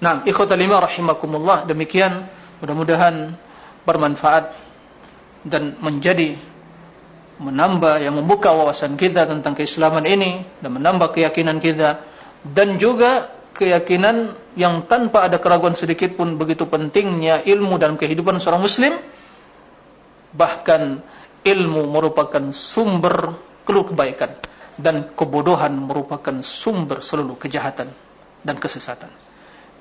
Nah, ikhwatal lima rahimakumullah demikian mudah-mudahan bermanfaat dan menjadi menambah yang membuka wawasan kita tentang keislaman ini dan menambah keyakinan kita dan juga keyakinan yang tanpa ada keraguan sedikit pun begitu pentingnya ilmu dalam kehidupan seorang muslim bahkan ilmu merupakan sumber keluh kebaikan dan kebodohan merupakan sumber seluruh kejahatan dan kesesatan.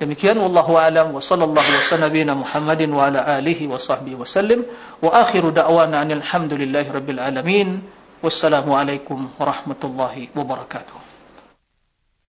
Demikian wallahu alam wa sallallahu wasallam Muhammadin wa ala alihi wa sahbihi wasallim wa akhiru da'wana alhamdulillahi rabbil alamin wassalamu alaikum warahmatullahi wabarakatuh.